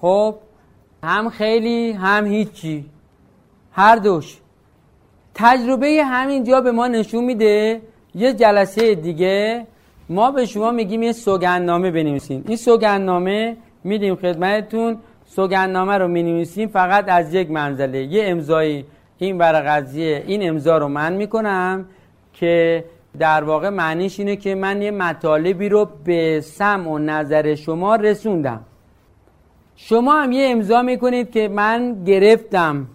خب هم خیلی هم هیچی. هر دوش. تجربه همینجا به ما نشون میده یه جلسه دیگه ما به شما میگیم یه سوگندنامه بنویسین این سوگندنامه میدیم خدمتتون. سوگندنامه رو می‌نویسیم فقط از یک منزله. یه امضایی این برای قضیه این امضا رو من می‌کنم که در واقع معنیش اینه که من یه مطالبی رو به سم و نظر شما رسوندم. شما هم یه امضا می‌کنید که من گرفتم.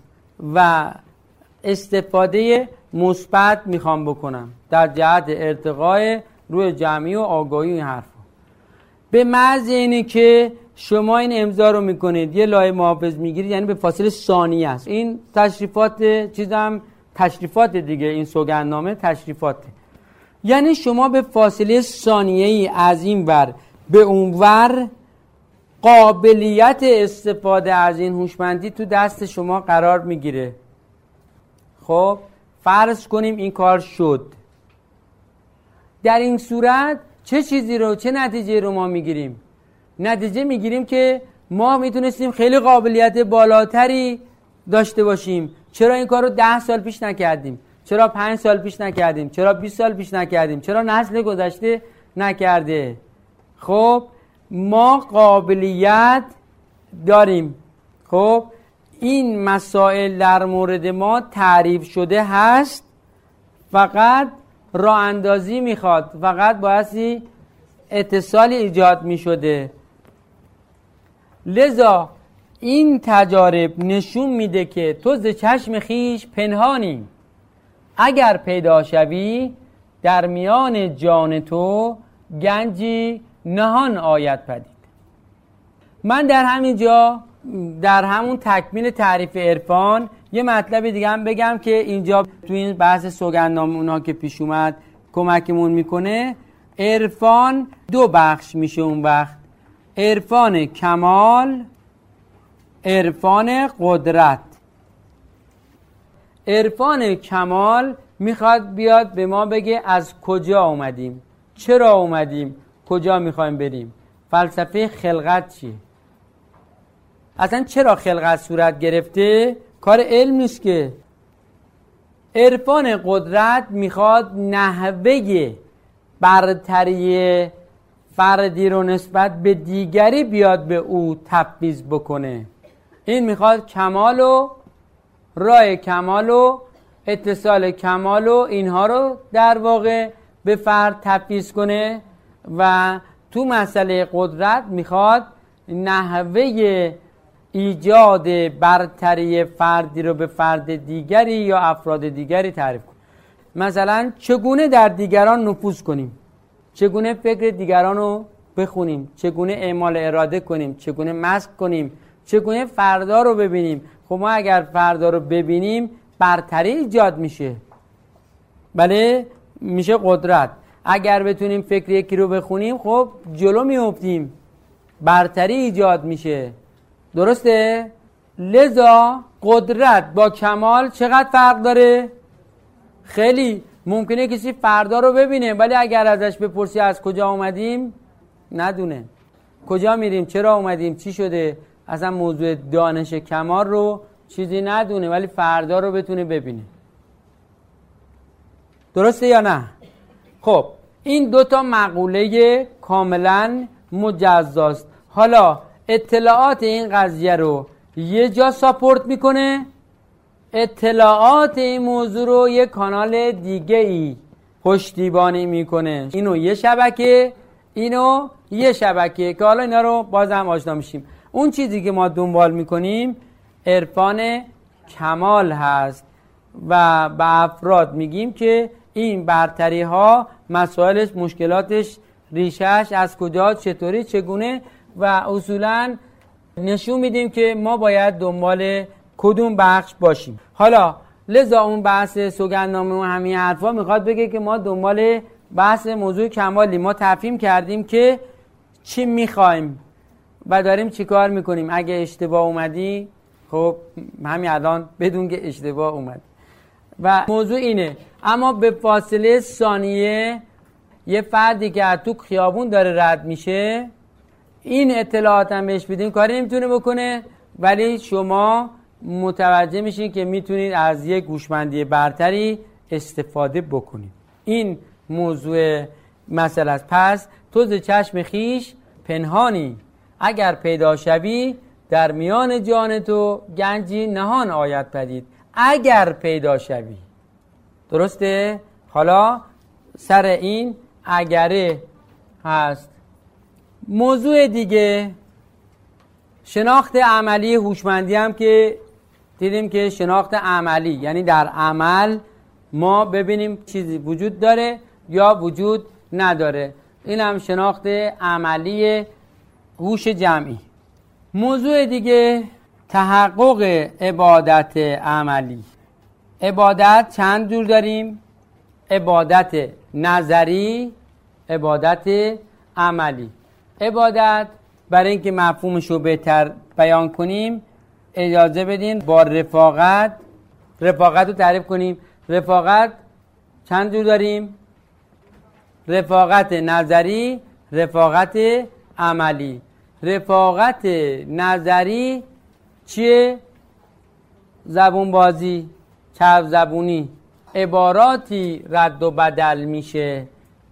و استفاده مثبت می‌خوام بکنم در جهت ارتقای روی جمعی و آگاهی این حرف به محض اینه که شما این امضا رو می‌کنید یه لایه محافظ می‌گیرید یعنی به فاصله ثانیه است. این تشریفات چیزم تشریفات دیگه این سوگندنامه تشریفاته. یعنی شما به فاصله ثانیه ای از این ور به اون ور قابلیت استفاده از این هوشمندی تو دست شما قرار می‌گیره. خب فرض کنیم این کار شد. در این صورت چه چیزی رو چه نتیجه رو ما می‌گیریم؟ نتیجه می‌گیریم که ما می‌تونستیم خیلی قابلیت بالاتری داشته باشیم. چرا این کار رو ده سال پیش نکردیم؟ چرا پنج سال پیش نکردیم؟ چرا 20 سال پیش نکردیم؟ چرا نسل گذشته نکرده؟ خب ما قابلیت داریم. خب این مسائل در مورد ما تعریف شده هست. فقط راه اندازی می‌خواد. فقط بایستی اتصالی ایجاد می‌شده. لذا این تجارب نشون میده که تو ز چشم خیش پنهانی. اگر پیدا شوی در میان جان تو گنجی نهان آید پدید. من در همین جا در همون تکمیل تعریف عرفان یه مطلب دیگه هم بگم که اینجا تو این بحث سوگندنامه اونا که پیش اومد کمکمون می‌کنه. عرفان دو بخش میشه اون وقت. عرفان کمال عرفان قدرت. عرفان کمال می‌خواد بیاد به ما بگه از کجا اومدیم؟ چرا اومدیم؟ کجا می‌خوایم بریم؟ فلسفه خلقت چیه اصلا چرا خلقت صورت گرفته؟ کار علم نیست که. عرفان قدرت می‌خواد نحوه برتری فردی رو نسبت به دیگری بیاد به او تبعیض بکنه. این می‌خواد کمال و رای کمال و اتصال کمال و اینها رو در واقع به فرد تبعیض کنه. و تو مسئله قدرت می‌خواد نحوه ایجاد برتری فردی رو به فرد دیگری یا افراد دیگری تعریف کنه مثلا چگونه در دیگران نفوذ کنیم؟ چگونه فکر دیگران رو بخونیم؟ چگونه اعمال اراده کنیم؟ چگونه مسک کنیم؟ چگونه فردا رو ببینیم؟ خب ما اگر فردا رو ببینیم برتری ایجاد میشه. بله؟ میشه قدرت. اگر بتونیم فکر یکی رو بخونیم خب جلو میفتیم برتری ایجاد میشه. درسته؟ لذا قدرت با کمال چقدر فرق داره؟ خیلی. ممکنه کسی فردا رو ببینه ولی اگر ازش بپرسی از کجا اومدیم؟ ندونه. کجا میریم؟ چرا اومدیم؟ چی شده؟ اصلا موضوع دانش کمال رو چیزی ندونه ولی فردا رو بتونه ببینه. درسته یا نه؟ خب این دو تا مقوله کاملا مجزاست. حالا اطلاعات این قضیه رو یه جا ساپورت می‌کنه. اطلاعات این موضوع رو یه کانال دیگه ای پشتیبانی می‌کنه. اینو یه شبکه اینو یه شبکه که حالا اینا رو بازم آشنا میشیم. اون چیزی که ما دنبال می‌کنیم عرفان کمال هست و به افراد میگیم که این برتری ها مسائلش مشکلاتش ریشش از کجا چطوری چگونه و اصولا نشون میدیم که ما باید دنبال کدوم بخش باشیم. حالا لذا اون بحث سوگندنامه و همین حرفا می‌خواد بگه که ما دنبال بحث موضوع کمالی. ما تفهیم کردیم که چی می‌خوایم و داریم چی کار می‌کنیم. اگه اشتباه اومدی خب همین الان بدون که اشتباه اومد. و موضوع اینه. اما به فاصله ثانیه یه فردی که از تو خیابون داره رد میشه این اطلاعات هم بهش بدین کاری نمی‌تونه بکنه. ولی شما متوجه میشین که می‌تونید از یک گوشمندی برتری استفاده بکنید این موضوع مسئله است. پس تو چشم خیش پنهانی. اگر پیدا شوی در میان جان تو گنجی نهان آید پدید. اگر پیدا شوی. درسته؟ حالا سر این اگره هست. موضوع دیگه شناخت عملی هوشمندی هم که دیدیم که شناخت عملی یعنی در عمل ما ببینیم چیزی وجود داره یا وجود نداره. این هم شناخت عملی هوش جمعی. موضوع دیگه تحقق عبادت عملی. عبادت چند جور داریم؟ عبادت نظری عبادت عملی. عبادت برای اینکه مفهومش رو بهتر بیان کنیم اجازه بدین با رفاقت رفاقت رو تعریف کنیم. رفاقت چند جور داریم؟ رفاقت نظری رفاقت عملی. رفاقت نظری چیه؟ زبون بازی چرب زبونی عباراتی رد و بدل میشه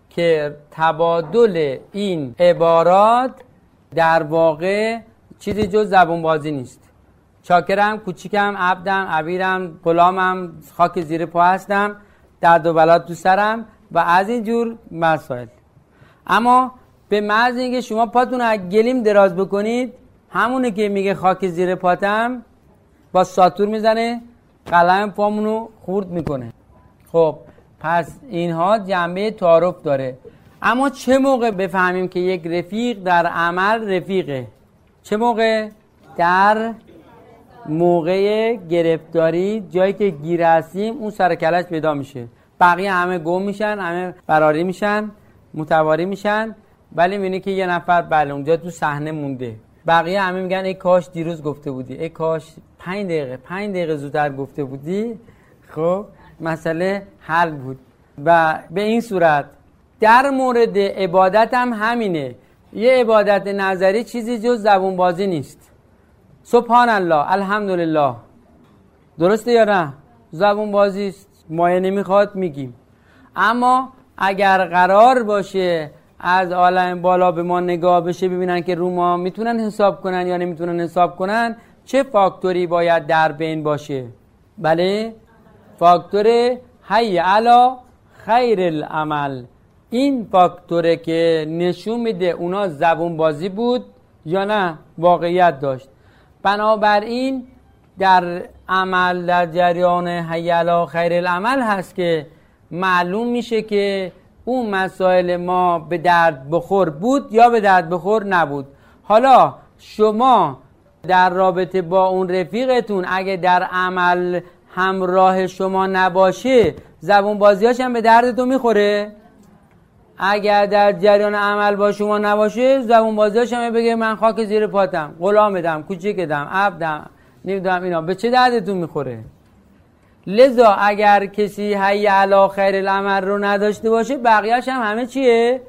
که تبادل این عبارات در واقع چیزی جز زبون بازی نیست. چاکرم کوچیکم عبدم عبیرم غلامم خاک زیر پا هستم درد و بلات تو سرم و از این جور مسائل. اما به محض اینکه شما پاتون از گلیم دراز بکنید همونه که میگه خاک زیر پاتم با ساتور می‌زنه قلم پامونو خورد می‌کنه. خب پس اینها جنبه تعارف داره. اما چه موقع بفهمیم که یک رفیق در عمل رفیقه؟ چه موقع؟ در موقع گرفتاری جایی که گیر هستیم اون سر پیدا میشه. بقیه همه گم میشن همه براری میشن متواری میشن ولی می‌بینی که یه نفر بله اونجا تو صحنه مونده. بقیه همه میگن ای کاش دیروز گفته بودی. ای کاش پنج دقیقه پنج دقیقه زودتر گفته بودی. خب مسئله حل بود. و به این صورت در مورد عبادت هم همینه. یه عبادت نظری چیزی جز زبون بازی نیست. سبحان الله الحمدلله. درسته یا نه؟ زبون بازی است مایه نمی‌خواد میگیم. اما اگر قرار باشه از عالم بالا به ما نگاه بشه ببینن که رو ما می‌تونن حساب کنن یا نمی‌تونن حساب کنن چه فاکتوری باید در بین باشه؟ بله؟ فاکتور حی علا خیر العمل. این فاکتوره که نشون میده اونا زبون بازی بود یا نه؟ واقعیت داشت. بنابراین در عمل در جریان حی علا خیر العمل هست که معلوم میشه که اون مسائل ما به درد بخور بود یا به درد بخور نبود. حالا شما در رابطه با اون رفیقتون اگه در عمل همراه شما نباشه زبون بازیاش هم به دردتون می‌خوره؟ اگر در جریان عمل با شما نباشه زبون بازیاش هم بگه من خاک زیر پاتم غلامدم کوچیکدم عبدم نمی‌دونم اینا. به چه دردتون می‌خوره؟ لذا اگر کسی حی علا خیر العمل رو نداشته باشه بقیهش هم همه چیه؟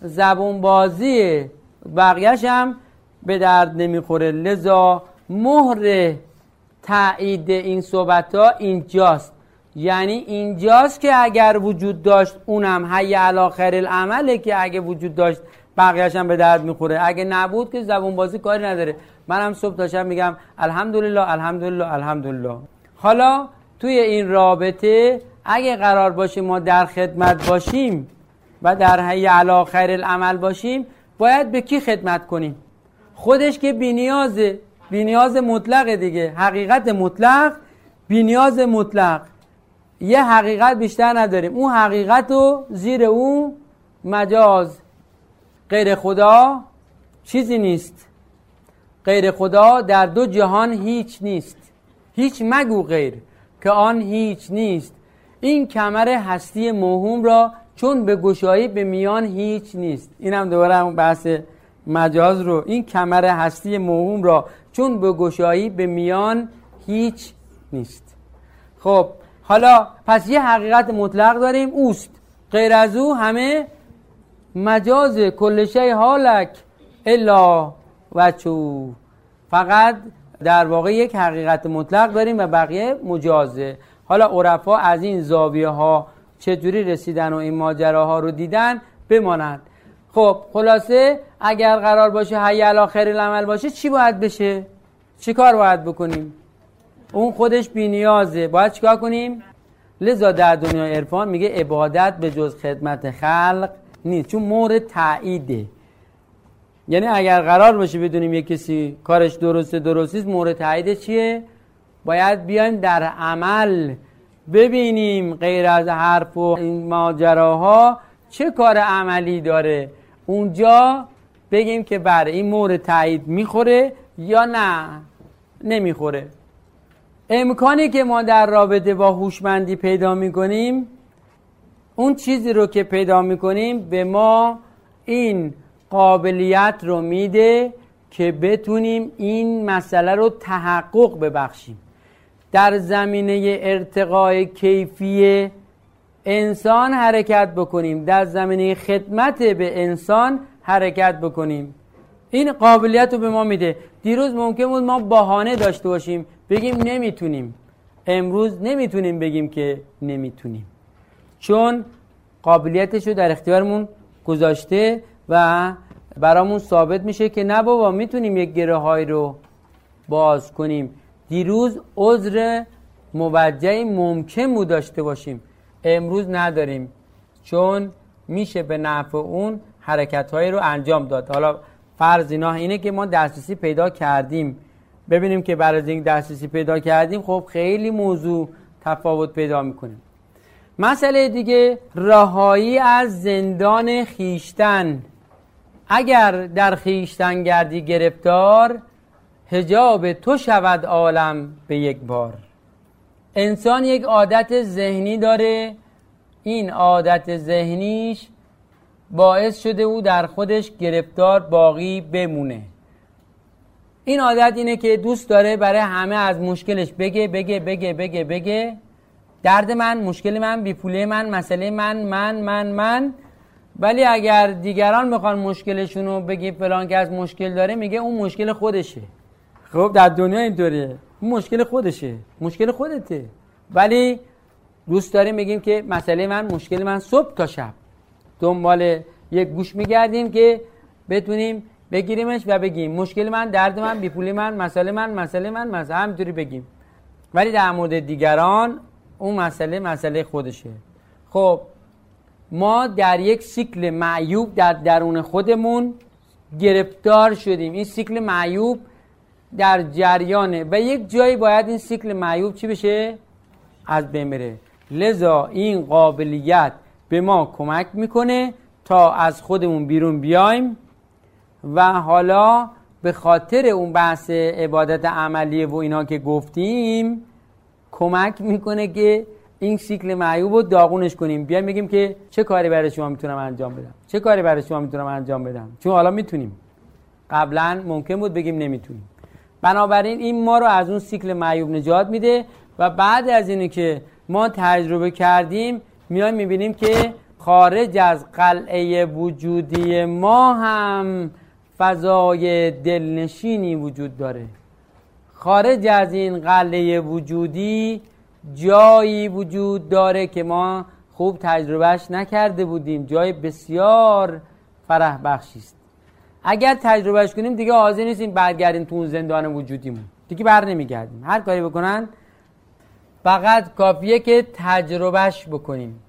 زبون بازیه. بقیهش هم به درد نمی‌خوره. لذا مهر تایید این صحبت ها اینجاست. یعنی اینجاست که اگر وجود داشت اونم حی علا خیر العمله که اگه وجود داشت بقیهش هم به درد می‌خوره. اگه نبود که زبون بازی کاری نداره. منم صبح تا شب میگم الحمدلله الحمدلله الحمدلله. حالا توی این رابطه اگه قرار باشه ما در خدمت باشیم و در حی علا خیر العمل باشیم باید به کی خدمت کنیم؟ خودش که بینیازه بینیاز مطلق دیگه حقیقت مطلق بینیاز مطلق. یه حقیقت بیشتر نداریم. اون حقیقت رو زیر اون مجاز. غیر خدا چیزی نیست. غیر خدا در دو جهان هیچ نیست. هیچ مگو غیر. که آن هیچ نیست. این کمر هستی موهوم را چون به گشایی به میان هیچ نیست. اینم دوباره هم بحث مجاز رو. این کمر هستی موهوم را چون به گشایی به میان هیچ نیست. خب حالا پس یه حقیقت مطلق داریم. اوست. غیر از او همه مجاز کل شی حالک الا وچو فقط در واقع یک حقیقت مطلق داریم و بقیه مجازه. حالا عرفا از این زاویه ها چجوری رسیدن و این ماجراها رو دیدن بمانند. خب خلاصه اگر قرار باشه حی علی خیر العمل باشه چی باید بشه؟ چی کار باید بکنیم؟ اون خودش بینیازه. باید چیکار کنیم؟ لذا در دنیای عرفان میگه عبادت به جز خدمت خلق نیست چون مورد تاییده. یعنی اگر قرار باشه بدونیم یه کسی کارش درسته درستیست مورد تایید چیه؟ باید بیایم در عمل ببینیم غیر از حرف و این ماجراها چه کار عملی داره. اونجا بگیم که بله، این مورد تایید می‌خوره یا نه؟ نمی‌خوره. امکانی که ما در رابطه با هوشمندی پیدا می‌کنیم اون چیزی رو که پیدا می‌کنیم به ما این قابلیت رو میده که بتونیم این مسئله رو تحقق ببخشیم. در زمینه ارتقای کیفی انسان حرکت بکنیم. در زمینه خدمت به انسان حرکت بکنیم. این قابلیت رو به ما میده. دیروز ممکن بود ما بهانه داشته باشیم. بگیم نمی‌تونیم. امروز نمی‌تونیم بگیم که نمی‌تونیم. چون قابلیتش رو در اختیارمون گذاشته و برامون ثابت میشه که نه بابا می‌تونیم یک گره های رو باز کنیم. دیروز عذر موجهی ممکن بود داشته باشیم. امروز نداریم چون میشه به نفع اون حرکت هایی رو انجام داد. حالا فرض اینا اینه که ما دسترسی پیدا کردیم. ببینیم که برای این دسترسی پیدا کردیم خب خیلی موضوع تفاوت پیدا می‌کنیم مسئله دیگه رهایی از زندان خیشتن. اگر در خیشتن گردی گرفتار هجاب تو شود عالم به یک بار. انسان یک عادت ذهنی داره این عادت ذهنیش باعث شده او در خودش گرفتار باقی بمونه. این عادت اینه که دوست داره برای همه از مشکلش بگه بگه بگه بگه بگه. درد من مشکل من بیپوله من مسئله من من من من. ولی اگر دیگران می‌خوان مشکلشون رو بگی فلان از مشکل داره میگه اون مشکل خودشه. خب در دنیا اینطوریه. اون مشکل خودشه. مشکل خودته. ولی دوست داریم بگیم که مسئله من مشکل من صبح تا شب. دنبال یک گوش میگردیم که بتونیم بگیریمش و بگیم مشکل من درد من بیپولی من مسئله من مسئله من مسئله همینطوری بگیم. ولی در مورد دیگران اون مسئله مسئله خودشه. خب ما در یک سیکل معیوب در درون خودمون گرفتار شدیم این سیکل معیوب در جریانه و یک جایی باید این سیکل معیوب چی بشه؟ از بین بره لذا این قابلیت به ما کمک می‌کنه تا از خودمون بیرون بیایم و حالا به خاطر اون بحث عبادت عملیه و اینا که گفتیم کمک می‌کنه که این سیکل معیوب رو داغونش کنیم. بیایم بگیم که چه کاری برای شما می‌تونم انجام بدم؟ چه کاری برای شما می‌تونم انجام بدم؟ چون حالا می‌تونیم. قبلا ممکن بود بگیم نمی‌تونیم. بنابراین این ما رو از اون سیکل معیوب نجات میده و بعد از اینه که ما تجربه کردیم میایم می‌بینیم که خارج از قلعه وجودی ما هم فضای دلنشینی وجود داره. خارج از این قلعه وجودی جایی وجود داره که ما خوب تجربهش نکرده بودیم. جای بسیار فرح بخشی است. اگر تجربهش کنیم دیگه حاضر نیستیم برگردیم تو اون زندان وجودیمون. دیگه بر نمیگردیم. هر کاری بکنن فقط کافیه که تجربهش بکنیم.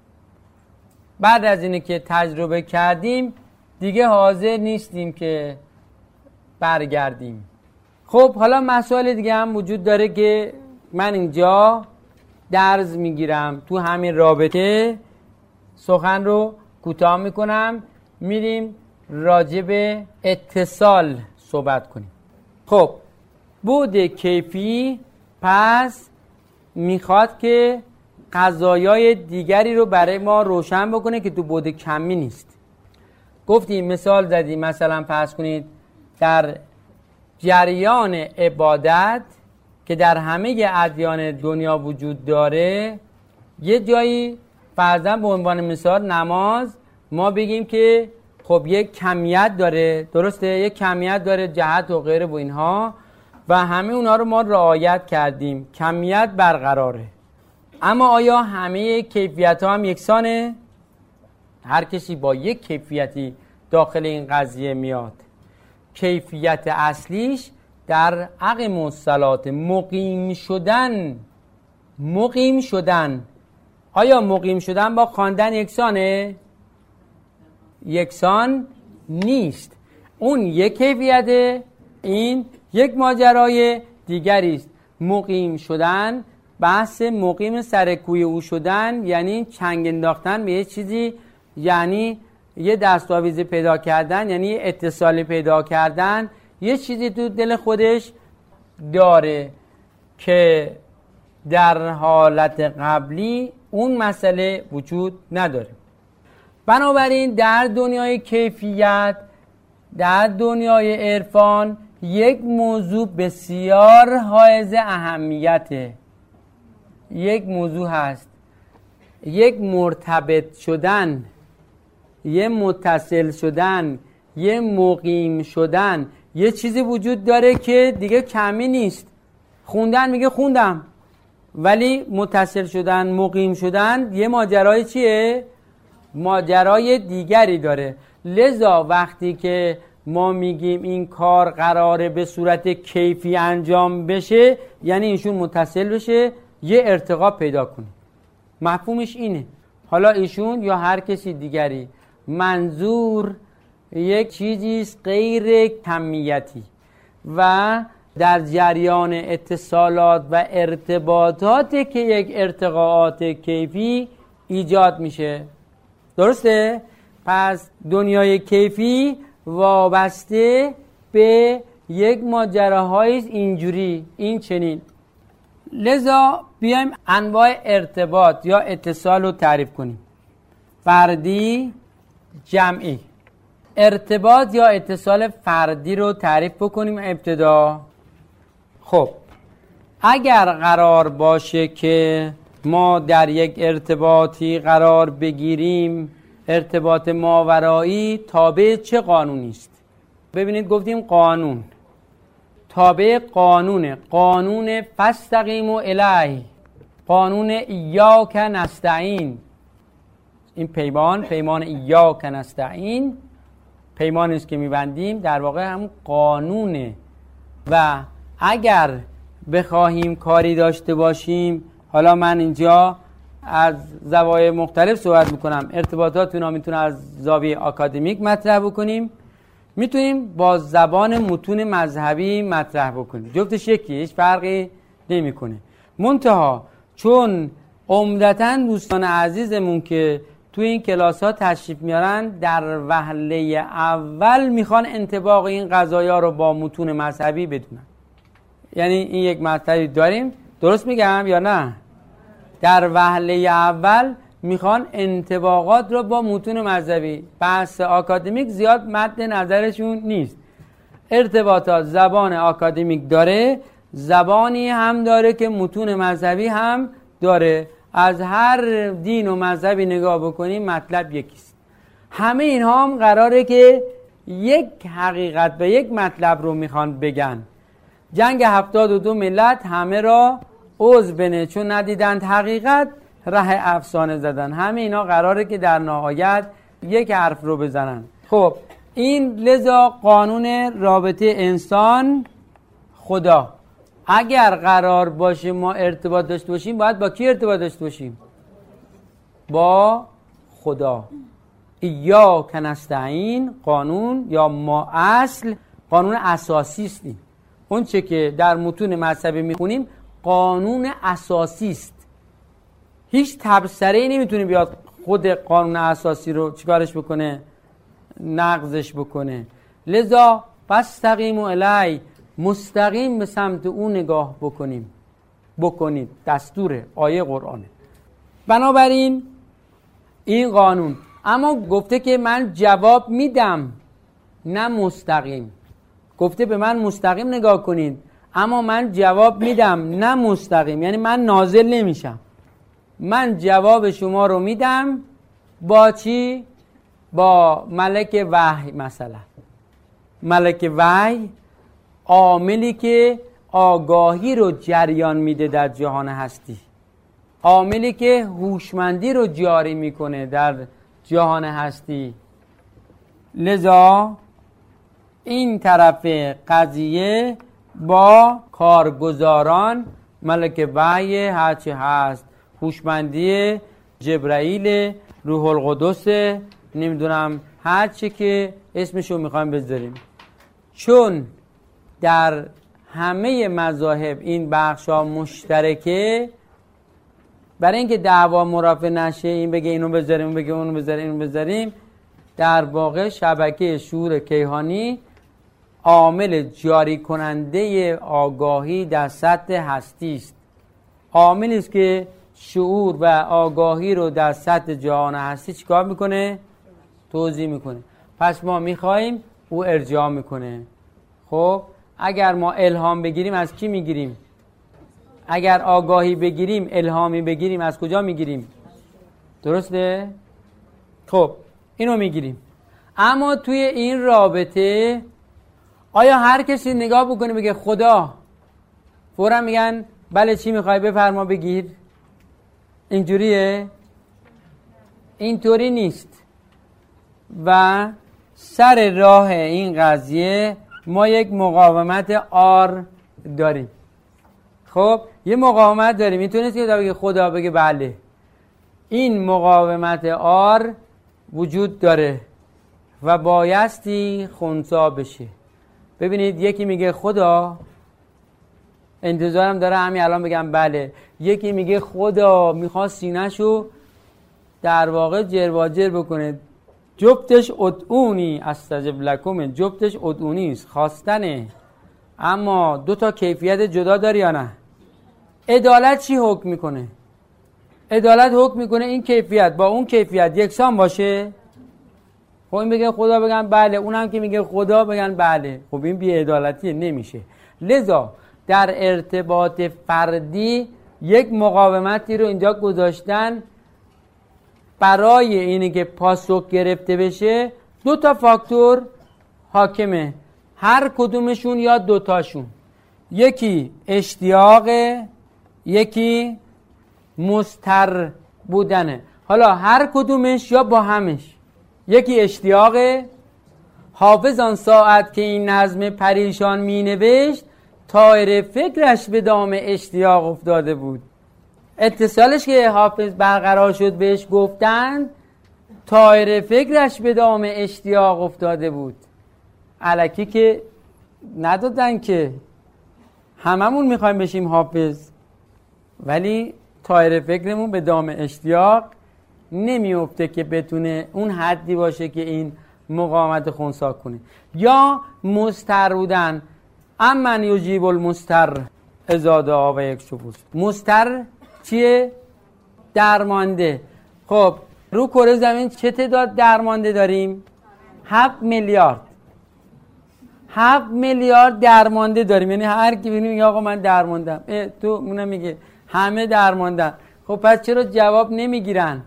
بعد از اینه که تجربه کردیم دیگه حاضر نیستیم که برگردیم. خب حالا مسائل دیگه هم وجود داره که من اینجا درز می‌گیرم تو همین رابطه سخن رو کوتاه می‌کنم. میریم راجب اتصال صحبت کنیم. خب بود کیفی پس می‌خواد که قضایای دیگری رو برای ما روشن بکنه که تو بود کمی نیست. گفتیم مثال زدیم مثلا فرض کنید در جریان عبادت که در همه ادیان دنیا وجود داره یه جایی فرضاً به عنوان مثال نماز ما بگیم که خب یک کمیت داره درسته؟ یک کمیت داره جهت و غیره و اینها و همه اونها رو ما رعایت کردیم کمیت برقراره. اما آیا همه کیفیت ها هم یکسانه؟ هر کسی با یک کیفیتی داخل این قضیه میاد. کیفیت اصلیش در عقم الصلات مقیم شدن مقیم شدن. آیا مقیم شدن با خواندن یکسانه؟ یکسان نیست. اون یک کیفیت این یک ماجرای دیگری است. مقیم شدن بحث مقیم سرکوی او شدن یعنی چنگ انداختن به یه چیزی یعنی یه دستاویزی پیدا کردن یعنی اتصالی پیدا کردن. یه چیزی تو دل خودش داره که در حالت قبلی اون مسئله وجود نداره. بنابراین در دنیای کیفیت در دنیای عرفان یک موضوع بسیار حائز اهمیته یک موضوع هست. یک مرتبط شدن یه متصل شدن یه مقیم شدن یه چیزی وجود داره که دیگه کمی نیست. خوندن میگه خوندم. ولی متصل شدن مقیم شدن یه ماجرای چیه؟ ماجرای دیگری داره. لذا وقتی که ما میگیم این کار قراره به صورت کیفی انجام بشه یعنی ایشون متصل بشه یه ارتقا پیدا کنه مفهومش اینه. حالا ایشون یا هر کسی دیگری منظور یک چیزی غیر کمیتی و در جریان اتصالات و ارتباطات که یک ارتقاعات کیفی ایجاد میشه. درسته؟ پس دنیای کیفی وابسته به یک ماجراهای اینجوری این چنین. لذا بیایم انواع ارتباط یا اتصال رو تعریف کنیم. فردی جمعی. ارتباط یا اتصال فردی رو تعریف بکنیم ابتدا. خب اگر قرار باشه که ما در یک ارتباطی قرار بگیریم ارتباط ماورایی تابع چه قانونی است؟ ببینید گفتیم قانون. تابع قانونه. قانون فستقیم و الی قانون ایاک نستعین. این پیمان پیمان ایاک نستعین. پیمانی است که میبندیم در واقع هم قانونه. و اگر بخواهیم کاری داشته باشیم حالا من اینجا از زوایای مختلف صحبت می‌کنم. ارتباطات اونا می‌تونه از زاویه آکادمیک مطرح بکنیم. می‌تونیم با زبان متون مذهبی مطرح بکنیم. جفتش یکی هیچ فرقی نمی‌کنه. منتها چون عمدتا دوستان عزیزمون که توی این کلاس ها تشریف میارن در وهله اول می‌خوان انتباق این قضایی رو با متون مذهبی بدونن. یعنی این یک مطلبی داریم؟ درست میگم یا نه؟ در وهله اول می‌خوان انتباقات رو با متون مذهبی. بحث آکادمیک زیاد مد نظرشون نیست. ارتباطات زبان آکادمیک داره زبانی هم داره که متون مذهبی هم داره. از هر دین و مذهبی نگاه بکنیم مطلب یکیست. همه اینها هم قراره که یک حقیقت و یک مطلب رو می‌خوان بگن. جنگ هفتاد و دو ملت همه را عوض بنه چون ندیدند حقیقت ره افسانه زدن. همه اینا قراره که در نهایت یک حرف رو بزنن. خب این لذا قانون رابطه انسان خدا. اگر قرار باشه ما ارتباط داشته باشیم باید با کی ارتباط داشته باشیم؟ با خدا. یا کنستعین قانون یا ما اصل قانون اساسی است اون چه که در متون مذهبی می‌خونیم قانون اساسی است. هیچ تبصره ای نمی‌تونه بیاد خود قانون اساسی رو چیکارش بکنه؟ نقضش بکنه. لذا تقیم و الی مستقیم به سمت او نگاه بکنیم. بکنید. دستور آیه قرآنه. بنابراین این قانون اما گفته که من جواب میدم نه مستقیم. گفته به من مستقیم نگاه کنید اما من جواب میدم نه مستقیم. یعنی من نازل نمیشم. من جواب شما رو میدم با چی؟ با ملک وحی مثلا. ملک وحی عاملی که آگاهی رو جریان میده در جهان هستی. عاملی که هوشمندی رو جاری می‌کنه در جهان هستی. لذا این طرف قضیه با کارگزاران ملک وحی هرچی هست. هوشمندی جبرائیل روح القدس نمی‌دونم هرچی که اسمشو می‌خوایم بذاریم. چون در همه مذاهب این بخش ها مشترکه. برای اینکه دعوا مرافع نشه این بگه اینو بذاریم بگه اونو بذاریم اینو بذاریم. در واقع شبکه شور کیهانی عامل جاری کننده آگاهی در سطح هستی است. عاملی است که شعور و آگاهی رو در سطح جهان هستی چیکار می‌کنه؟ توضیح می‌کنه. پس ما می‌خواهیم او ارجاع می‌کنه. خب؟ اگر ما الهام بگیریم از کی می‌گیریم؟ اگر آگاهی بگیریم الهامی بگیریم از کجا می‌گیریم؟ درسته؟ خب اینو می‌گیریم. اما توی این رابطه آیا هر کسی نگاه بکنه بگه خدا؟ فورا میگن بله چی می‌خوای؟ بفرما بگیر. اینجوریه؟ اینطوری نیست. و سر راه این قضیه ما یک مقاومت آر داریم. خب یه مقاومت داریم. می‌تونست که بگه خدا بگه بله. این مقاومت آر وجود داره و بایستی خونسا بشه. ببینید یکی میگه خدا انتظارم داره همین الان بگم بله. یکی میگه خدا می‌خواد سینهشو در واقع جرواجر بکنه. جبتش ادعونی استجب لکم جبتش ادعونی است. خواستنه. اما دو تا کیفیت جدا داری یا نه؟ عدالت چی حکم می‌کنه؟ عدالت حکم می‌کنه این کیفیت. با اون کیفیت یکسان باشه؟ خب این بگه خدا بگن بله اونم که میگه خدا بگن بله. خب این بی عدالتی نمیشه. لذا در ارتباط فردی یک مقاومتی رو اینجا گذاشتن برای اینی که پاسخ گرفته بشه دو تا فاکتور حاکمه. هر کدومشون یا دوتاشون یکی اشتیاق یکی مستر بودنه. حالا هر کدومش یا با همش. یکی اشتیاق حافظ آن ساعت که این نظم پریشان می نوشت تایر فکرش به دام اشتیاق افتاده بود. اتصالش که حافظ برقرار شد بهش گفتن تایر فکرش به دام اشتیاق افتاده بود. علکی که ندادن که. هممون می‌خوایم بشیم حافظ. ولی تایر فکرمون به دام اشتیاق نمیفته که بتونه اون حدی باشه که این مقاومت خونسا کنه. یا مستر بودن. امن یجیب المستر ازاده آب یک شبوس. مستر چیه؟ درمانده. خب رو کره زمین چه تعداد درمانده داریم؟ هفت میلیارد. هفت میلیارد درمانده داریم. یعنی هر کی ببینیم میگه آقا من درماندم. تو اونم میگه. همه درماندن. خب پس چرا جواب نمی‌گیرن؟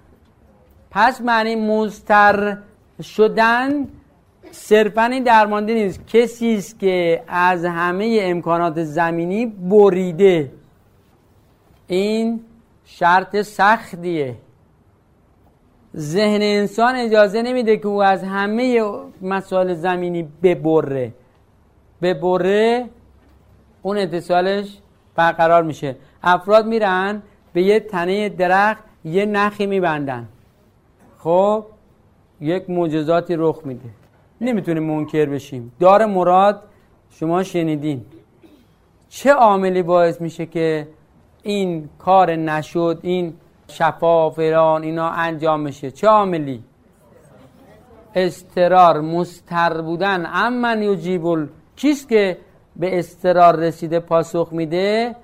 پس معنی مستر شدن صرفا این درمانده نیست. کسی است که از همه امکانات زمینی بریده. این شرط سختیه. ذهن انسان اجازه نمیده که او از همه مسائل زمینی ببره. ببره اون اتصالش برقرار میشه. افراد میرن به یه تنه درخت یه نخی میبندن. خب یک معجزاتی رخ میده. نمی‌تونیم منکر بشیم. دار مراد شما شنیدین. چه عاملی باعث میشه که این کار نشد این شفا فلان اینا انجام میشه. چه عاملی؟ استرار مستر بودن. امن یجیب کیست که به استرار رسیده پاسخ میده؟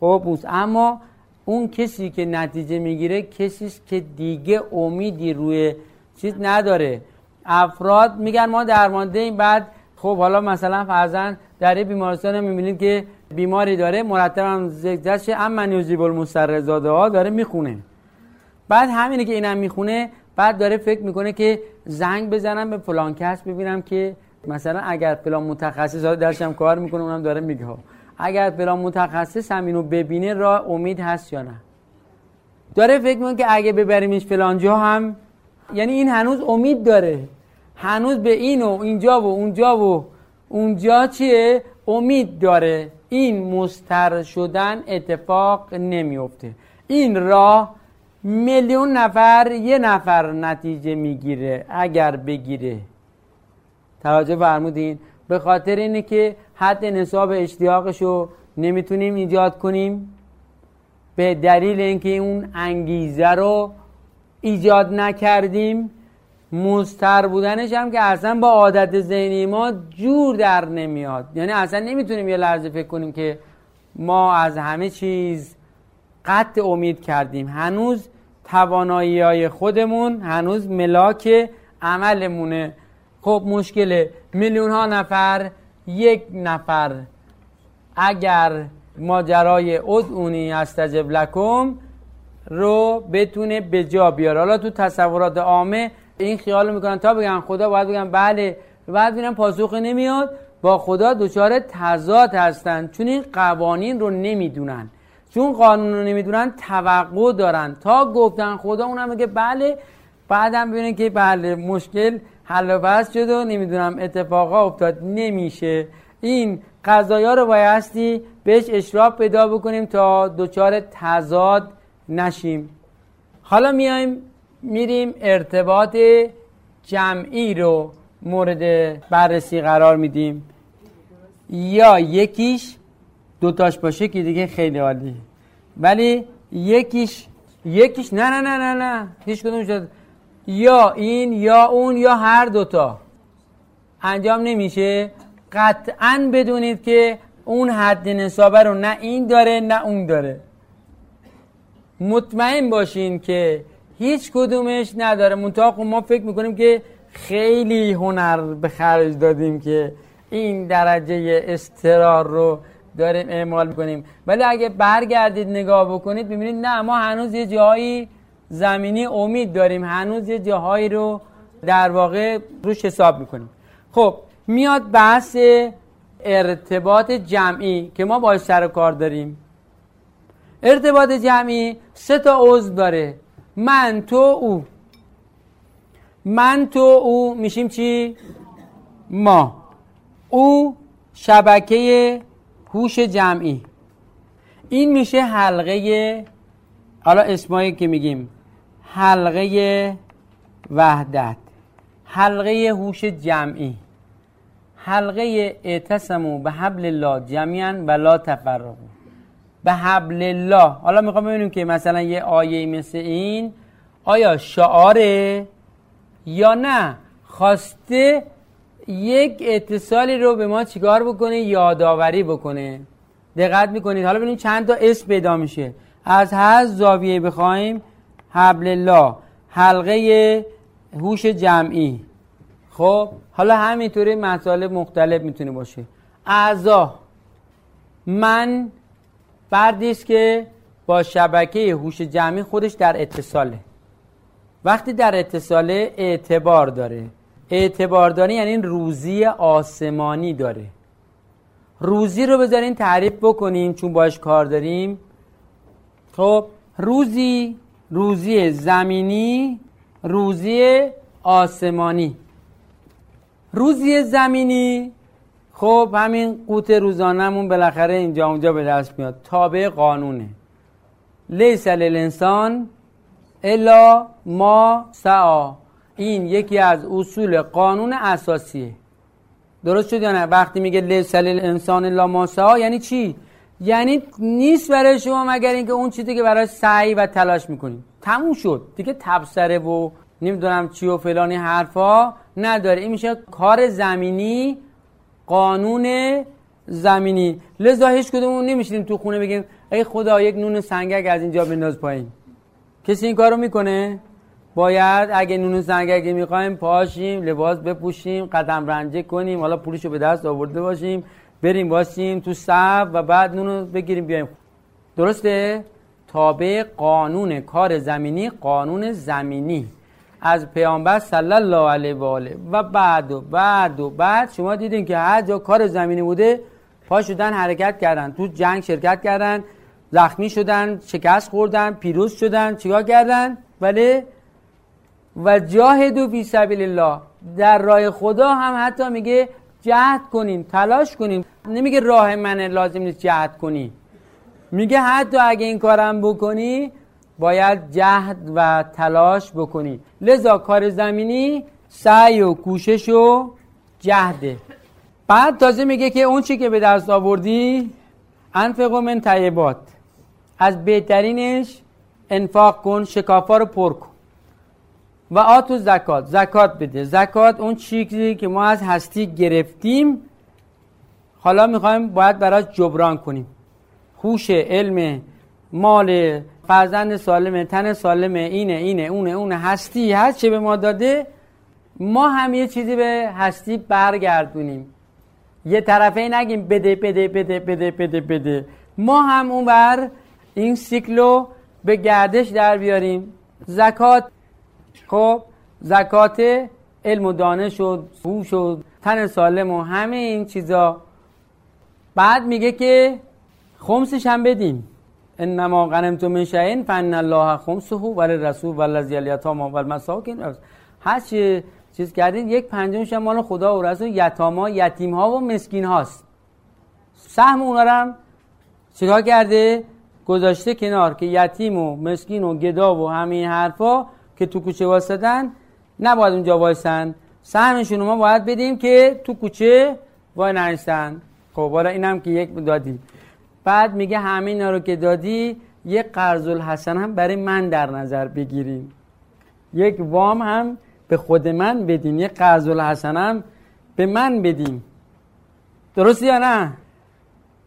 خب اما اون کسی که نتیجه می‌گیره کسی است که دیگه امیدی روی چیز نداره. افراد میگن ما درمانده این بعد خب حالا مثلا فرزن در بیمارستان می‌بینیم که بیماری داره مرتب هم زجرش اما نیوزیب المسرزاده ها داره می‌خونه. بعد همینه که اینم می‌خونه بعد داره فکر می‌کنه که زنگ بزنم به فلان کس ببینم که مثلا اگر فلان متخصص ها درشم کار می‌کنه اونم داره میگه اگر فلان متخصص هم اینو ببینه را امید هست یا نه؟ داره فکر می‌کنه که اگه ببریمش فلان جا هم یعنی این هنوز امید داره. هنوز به این و اینجا و اونجا و اونجا چیه؟ امید داره این مستر شدن اتفاق نمیفته. این راه میلیون نفر یه نفر نتیجه می‌گیره اگر بگیره. توجه فرمودین؟ به خاطر اینه که حد نصاب اشتیاقش رو نمی‌تونیم ایجاد کنیم. به دلیل اینکه اون انگیزه رو ایجاد نکردیم. مستر بودنش هم که اصلا با عادت ذهنی ما جور در نمیاد. یعنی اصلا نمی‌تونیم یه لحظه فکر کنیم که ما از همه چیز قطع امید کردیم. هنوز توانایی های خودمون هنوز ملاک عملمونه. خب مشکل میلیون ها نفر یک نفر. اگر ماجرای ادعونی استجب لکم رو بتونه به جا بیاره. حالا تو تصورات عامه این خیال می‌کنن تا بگن خدا باید بگن بله. بعد ببینن پاسخ نمیاد. با خدا دچار تضاد هستن. چون این قوانین رو نمی‌دونن. چون قانون رو نمی‌دونن توقع دارن. تا گفتن خدا اونم میگه بله. بعدم ببینن که بله مشکل حل و بس شد و نمی‌دونم اتفاقا افتاد. نمیشه. این قضایا رو بایستی بهش اشراف پیدا بکنیم تا دچار تضاد نشیم. حالا میایم میریم ارتباط جمعی رو مورد بررسی قرار میدیم. یا یکیش دوتاش باشه که دیگه خیلی عالی ولی یکیش یکیش نه نه نه نه نه. هیچ کدوم شد. یا این یا اون یا هر دوتا. انجام نمیشه. قطعا بدونید که اون حد نصابه رو نه این داره نه اون داره. مطمئن باشین که هیچ کدومش نداره. منطقه خب ما فکر می‌کنیم که خیلی هنر به خرج دادیم که این درجه استرار رو داریم اعمال می‌کنیم. ولی اگه برگردید نگاه بکنید ببینید نه ما هنوز یه جایی زمینی امید داریم. هنوز یه جاهایی رو در واقع روش حساب می‌کنیم. خب میاد بحث ارتباط جمعی که ما باش سر کار داریم. ارتباط جمعی سه تا عضو داره. من تو او. من تو او میشیم چی؟ ما. او شبکه هوش جمعی. این میشه حلقه حالا اسمایی که میگیم. حلقه وحدت. حلقه هوش جمعی. حلقه اعتصمو به حبل الله جمعا و لا تفرقو. به حبل الله. حالا می‌خوام ببینیم که مثلا یه آیه مثل این آیا شعاره یا نه؟ خواسته یک اتصالی رو به ما چیکار بکنه؟ یادآوری بکنه. دقت می‌کنید؟ حالا ببینید چند تا اسم پیدا میشه. از هر زاویه بخوایم حبل الله. حلقه هوش جمعی. خب حالا همینطوری مسائل مختلف می‌تونه باشه. اعضا. من فردی است که با شبکه هوش جمعی خودش در اتصاله. وقتی در اتصاله اعتبار داره. اعتبار داره یعنی روزی آسمانی داره. روزی رو بذارین تعریف بکنیم چون باش کار داریم. خب روزی روزی زمینی روزی آسمانی. روزی زمینی خب همین قوت روزانهمون بالاخره اینجا اونجا به دست میاد. تابع قانونه. لیس الانسان الا ما سعا این یکی از اصول قانون اساسیه. درست شد یا نه؟ وقتی میگه لیس الانسان الا ما سعا یعنی چی؟ یعنی نیست برای شما مگر اینکه اون چیزی که برای سعی و تلاش می‌کنید تموم شد. دیگه تبصره و نمی‌دونم چی و فلانی حرفا نداره. این میشه کار زمینی قانون زمینی. لذا هیچ کدومون نمیشیم تو خونه بگیم ای خدا یک نون سنگک از اینجا بنداز پایین. کسی این کارو می‌کنه؟ باید اگه نون سنگک می‌خوایم پاشیم لباس بپوشیم قدم رنجه کنیم حالا پولشو به دست آورده باشیم بریم باشیم تو صف و بعد نونو بگیریم بیایم. درسته؟ تابع قانون کار زمینی قانون زمینی. از پیامبر صلی الله علیه و آله و بعد و بعد و بعد شما دیدین که هر جا کار زمینی بوده پا شدن حرکت کردن. تو جنگ شرکت کردن زخمی شدن شکست خوردن پیروز شدن چیکار کردن؟ ولی و جاهدو فی سبیل الله. در راه خدا هم حتی میگه جهد کنین تلاش کنین. نمیگه راه منه لازم نیست جهد کنی. میگه حتی اگه این کارم بکنی باید جهد و تلاش بکنی. لذا کار زمینی سعی و کوشش و جهده. بعد تازه میگه که اون چی که به دست آوردی انفق من طیبات. از بهترینش انفاق کن شکافا رو پر کن. و آتو زکات. زکات بده. زکات اون چیزی که ما از هستی گرفتیم. حالا می‌خوایم باید براش جبران کنیم. خوش علم مال فرزند سالمه تن سالمه اینه اینه اونه اونه. هستی هست چه به ما داده ما هم یه چیزی به هستی برگردونیم. یه طرفه نگیم بده بده بده بده بده بده. ما هم اون بر این سیکلو به گردش در بیاریم. زکات خب زکات علم و دانش و هوش و تن سالم و همه این چیزا. بعد میگه که خمسش هم بدیم. انما غنمتم من شیء فان الله خمسه ولی رسول والذی الیتاما والمساکین. هر چی چیز کردین یک پنجمش مال خدا و رسول یتاما یتیم ها و مسکین هاست سهم اونا هم چیکار کرده؟ گذاشته کنار که یتیم و مسکین و گدا و همین حرفا که تو کوچه واسدن نباید اونجا وایسن. سهمشون ما باید بدیم که تو کوچه وای نرسن خب حالا اینم که یک دادیم بعد میگه همین رو که دادی یک قرض الحسن هم برای من در نظر بگیریم. یک وام هم به خود من بدیم یک قرض الحسن هم به من بدیم درست یا نه؟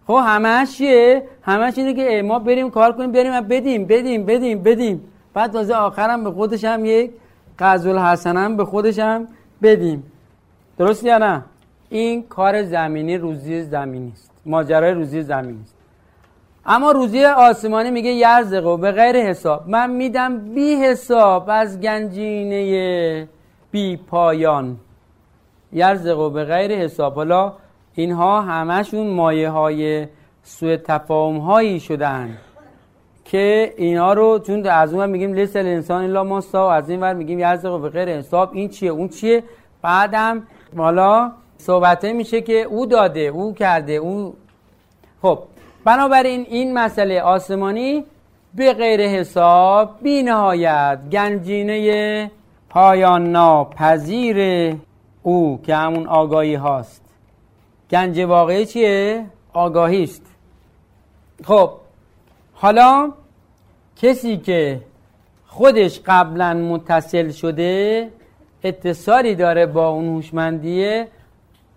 خب همش چیه؟ همش اینه که ما بریم کار کنیم بریم بدیم بدیم بدیم بدیم. بعد تازه آخرم به خودش هم یک قرض الحسن هم به خودش هم بدیم. درست یا نه؟ این کار زمینی روزی زمینی است. ماجرای روزی زمینی است. اما روزی آسمانی میگه یرزقو به غیر حساب. من میدم بی حساب از گنجینه بی پایان. یرزقو به غیر حساب. حالا اینها همشون مایه های سوء تفاهم هایی شدن که اینا رو چون از اون میگیم لیست انسان الا ما از این ور میگیم یرزقو به غیر حساب. این چیه؟ اون چیه؟ بعدم حالا صحبته میشه که او داده او کرده او خب بنابراین این مسئله آسمانی به غیر حساب بی نهایت گنجینه پایان ناپذیر او که همون آگاهی هاست گنج واقعی چیه؟ آگاهی است خب حالا کسی که خودش قبلا متصل شده اتصالی داره با اون هوشمندیه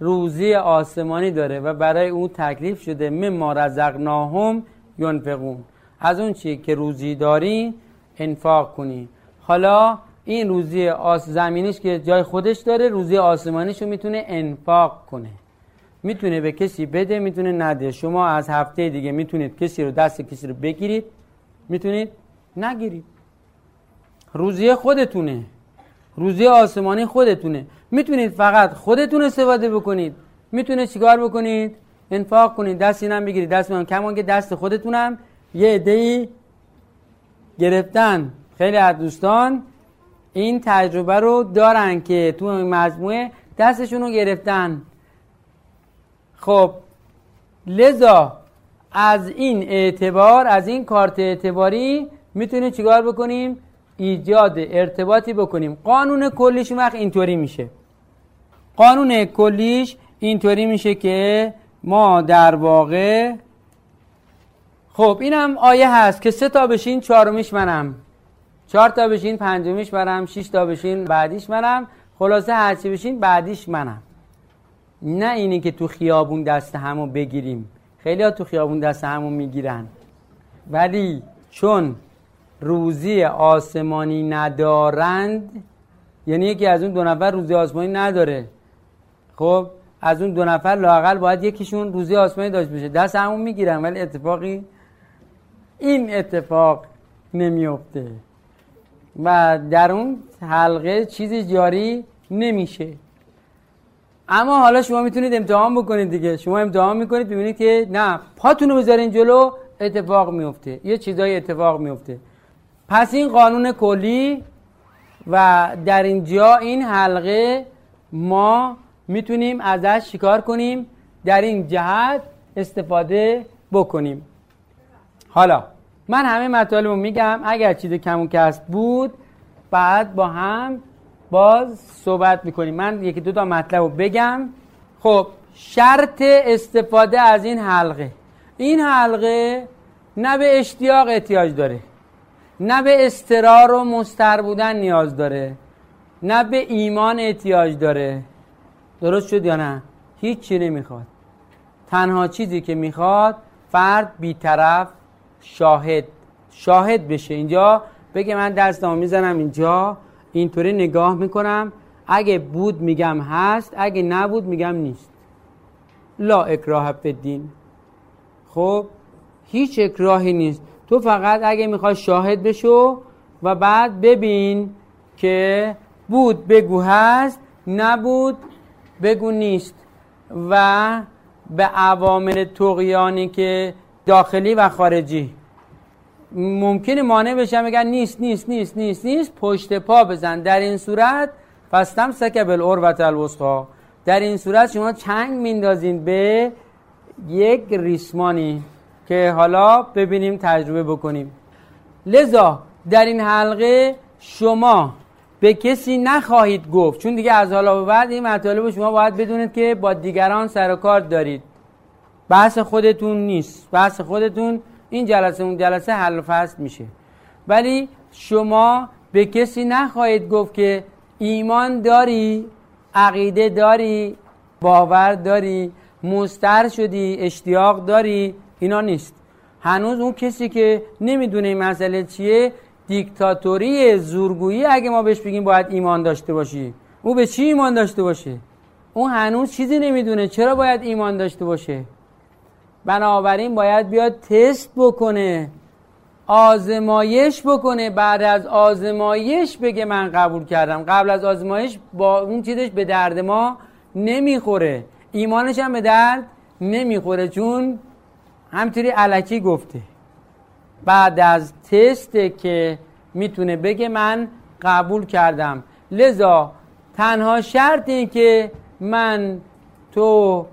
روزی آسمانی داره و برای اون تکلیف شده. مما رزقناهم ینفقون. از اون چی که روزی داری انفاق کنی. حالا این روزی آس زمینیش که جای خودش داره روزی آسمانیش رو می‌تونه انفاق کنه. می‌تونه به کسی بده می‌تونه نده. شما از هفته دیگه می‌تونید کسی رو دست کسی رو بگیرید. می‌تونید نگیرید. روزی خودتونه. روزی آسمانی خودتونه. می‌تونید فقط خودتون استفاده بکنید. می‌تونید چیکار بکنید؟ انفاق کنید. دست اینم بگیرید. دست من. کمان که دست خودتونم یه عده‌ای گرفتن. خیلی از دوستان این تجربه رو دارن که تو مجموعه دستشون رو گرفتن. خب لذا از این اعتبار از این کارت اعتباری می‌تونیم چیکار بکنیم؟ ایجاد ارتباطی بکنیم. قانون کلیش وقت اینطوری میشه. قانون کلیش اینطوری میشه که ما در واقع خب اینم آیه هست که سه تا بشین چهارمیش منم. چهار تا بشین پنجمیش منم شش تا بشین بعدیش منم. خلاصه هرچی بشین بعدیش منم. نه اینی که تو خیابون دست همو بگیریم. خیلی ها تو خیابون دست همو می‌گیرن. ولی چون روزی آسمانی ندارند یعنی یکی از اون دو نفر روزی آسمانی نداره. خب از اون دو نفر لاقل باید یکیشون روزی آسمانی داشت بشه دست همون می‌گیرن ولی اتفاقی این اتفاق نمیفته و در اون حلقه چیزی جاری نمیشه. اما حالا شما می‌تونید امتحان بکنید دیگه. شما امتحان می‌کنید ببینید که نه پاتون رو بذارین جلو اتفاق میفته یه چیزای اتفاق میفته پس این قانون کلی و در اینجا این حلقه ما می‌تونیم ازش شکار کنیم؟ در این جهت استفاده بکنیم. حالا من همه مطالب رو میگم اگر چیز کم و بود بعد با هم باز صحبت می‌کنیم. من یکی دو تا مطلب رو بگم. خب شرط استفاده از این حلقه. این حلقه نه به اشتیاق احتیاج داره نه به استرار و مستر بودن نیاز داره نه به ایمان احتیاج داره. درست شد یا نه؟ هیچ چی نمی‌خواد. تنها چیزی که می‌خواد فرد بیطرف شاهد. شاهد بشه. اینجا بگه من دستمو می‌زنم اینجا اینطوری نگاه می‌کنم. اگه بود میگم هست اگه نبود میگم نیست. لا اکراه فدین خب هیچ اکراهی نیست. تو فقط اگه می‌خوای شاهد بشو و بعد ببین که بود بگو هست نبود بگو نیست و به عوامل تقیانی که داخلی و خارجی ممکنه مانع بشن بگن نیست نیست نیست نیست نیست پشت پا بزن. در این صورت فستم سکه بالعروت الوسطا در این صورت شما چنگ میندازین به یک ریسمانی که حالا ببینیم تجربه بکنیم. لذا در این حلقه شما به کسی نخواهید گفت. چون دیگه از حالا به بعد این مطالب شما باید بدونید که با دیگران سر و کار دارید. بحث خودتون نیست. بحث خودتون این جلسه اون جلسه حل و فصل میشه. ولی شما به کسی نخواهید گفت که ایمان داری عقیده داری باور داری مستر شدی اشتیاق داری اینا نیست. هنوز اون کسی که نمی‌دونه این مسئله چیه دیکتاتوری زورگویی اگه ما بهش بگیم باید ایمان داشته باشی. او به چی ایمان داشته باشه؟ اون هنوز چیزی نمی‌دونه. چرا باید ایمان داشته باشه؟ بنابراین باید بیاد تست بکنه. آزمایش بکنه. بعد از آزمایش بگه من قبول کردم. قبل از آزمایش با اون چیزش به درد ما نمی‌خوره. ایمانش هم به درد نمی‌خوره. چون همطوری علکی گفته. بعد از تست که می‌تونه بگه من قبول کردم. لذا تنها شرط این که من تو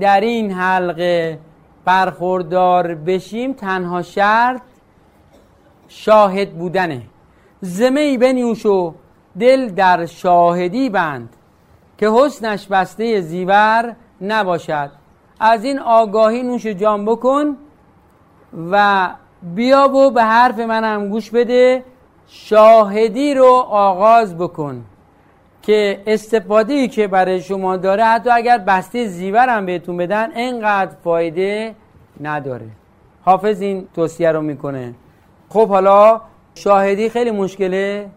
در این حلقه برخوردار بشیم تنها شرط شاهد بودنه. زمه ای بنیوش و دل در شاهدی بند که حسنش بسته زیور نباشد. از این آگاهی نوش جان بکن و بیا و به حرف منم گوش بده شاهدی رو آغاز بکن که استفاده که برای شما داره حتی اگر بسته زیور هم بهتون بدن انقدر فایده نداره. حافظ این توصیه رو می‌کنه. خب حالا شاهدی خیلی مشکله.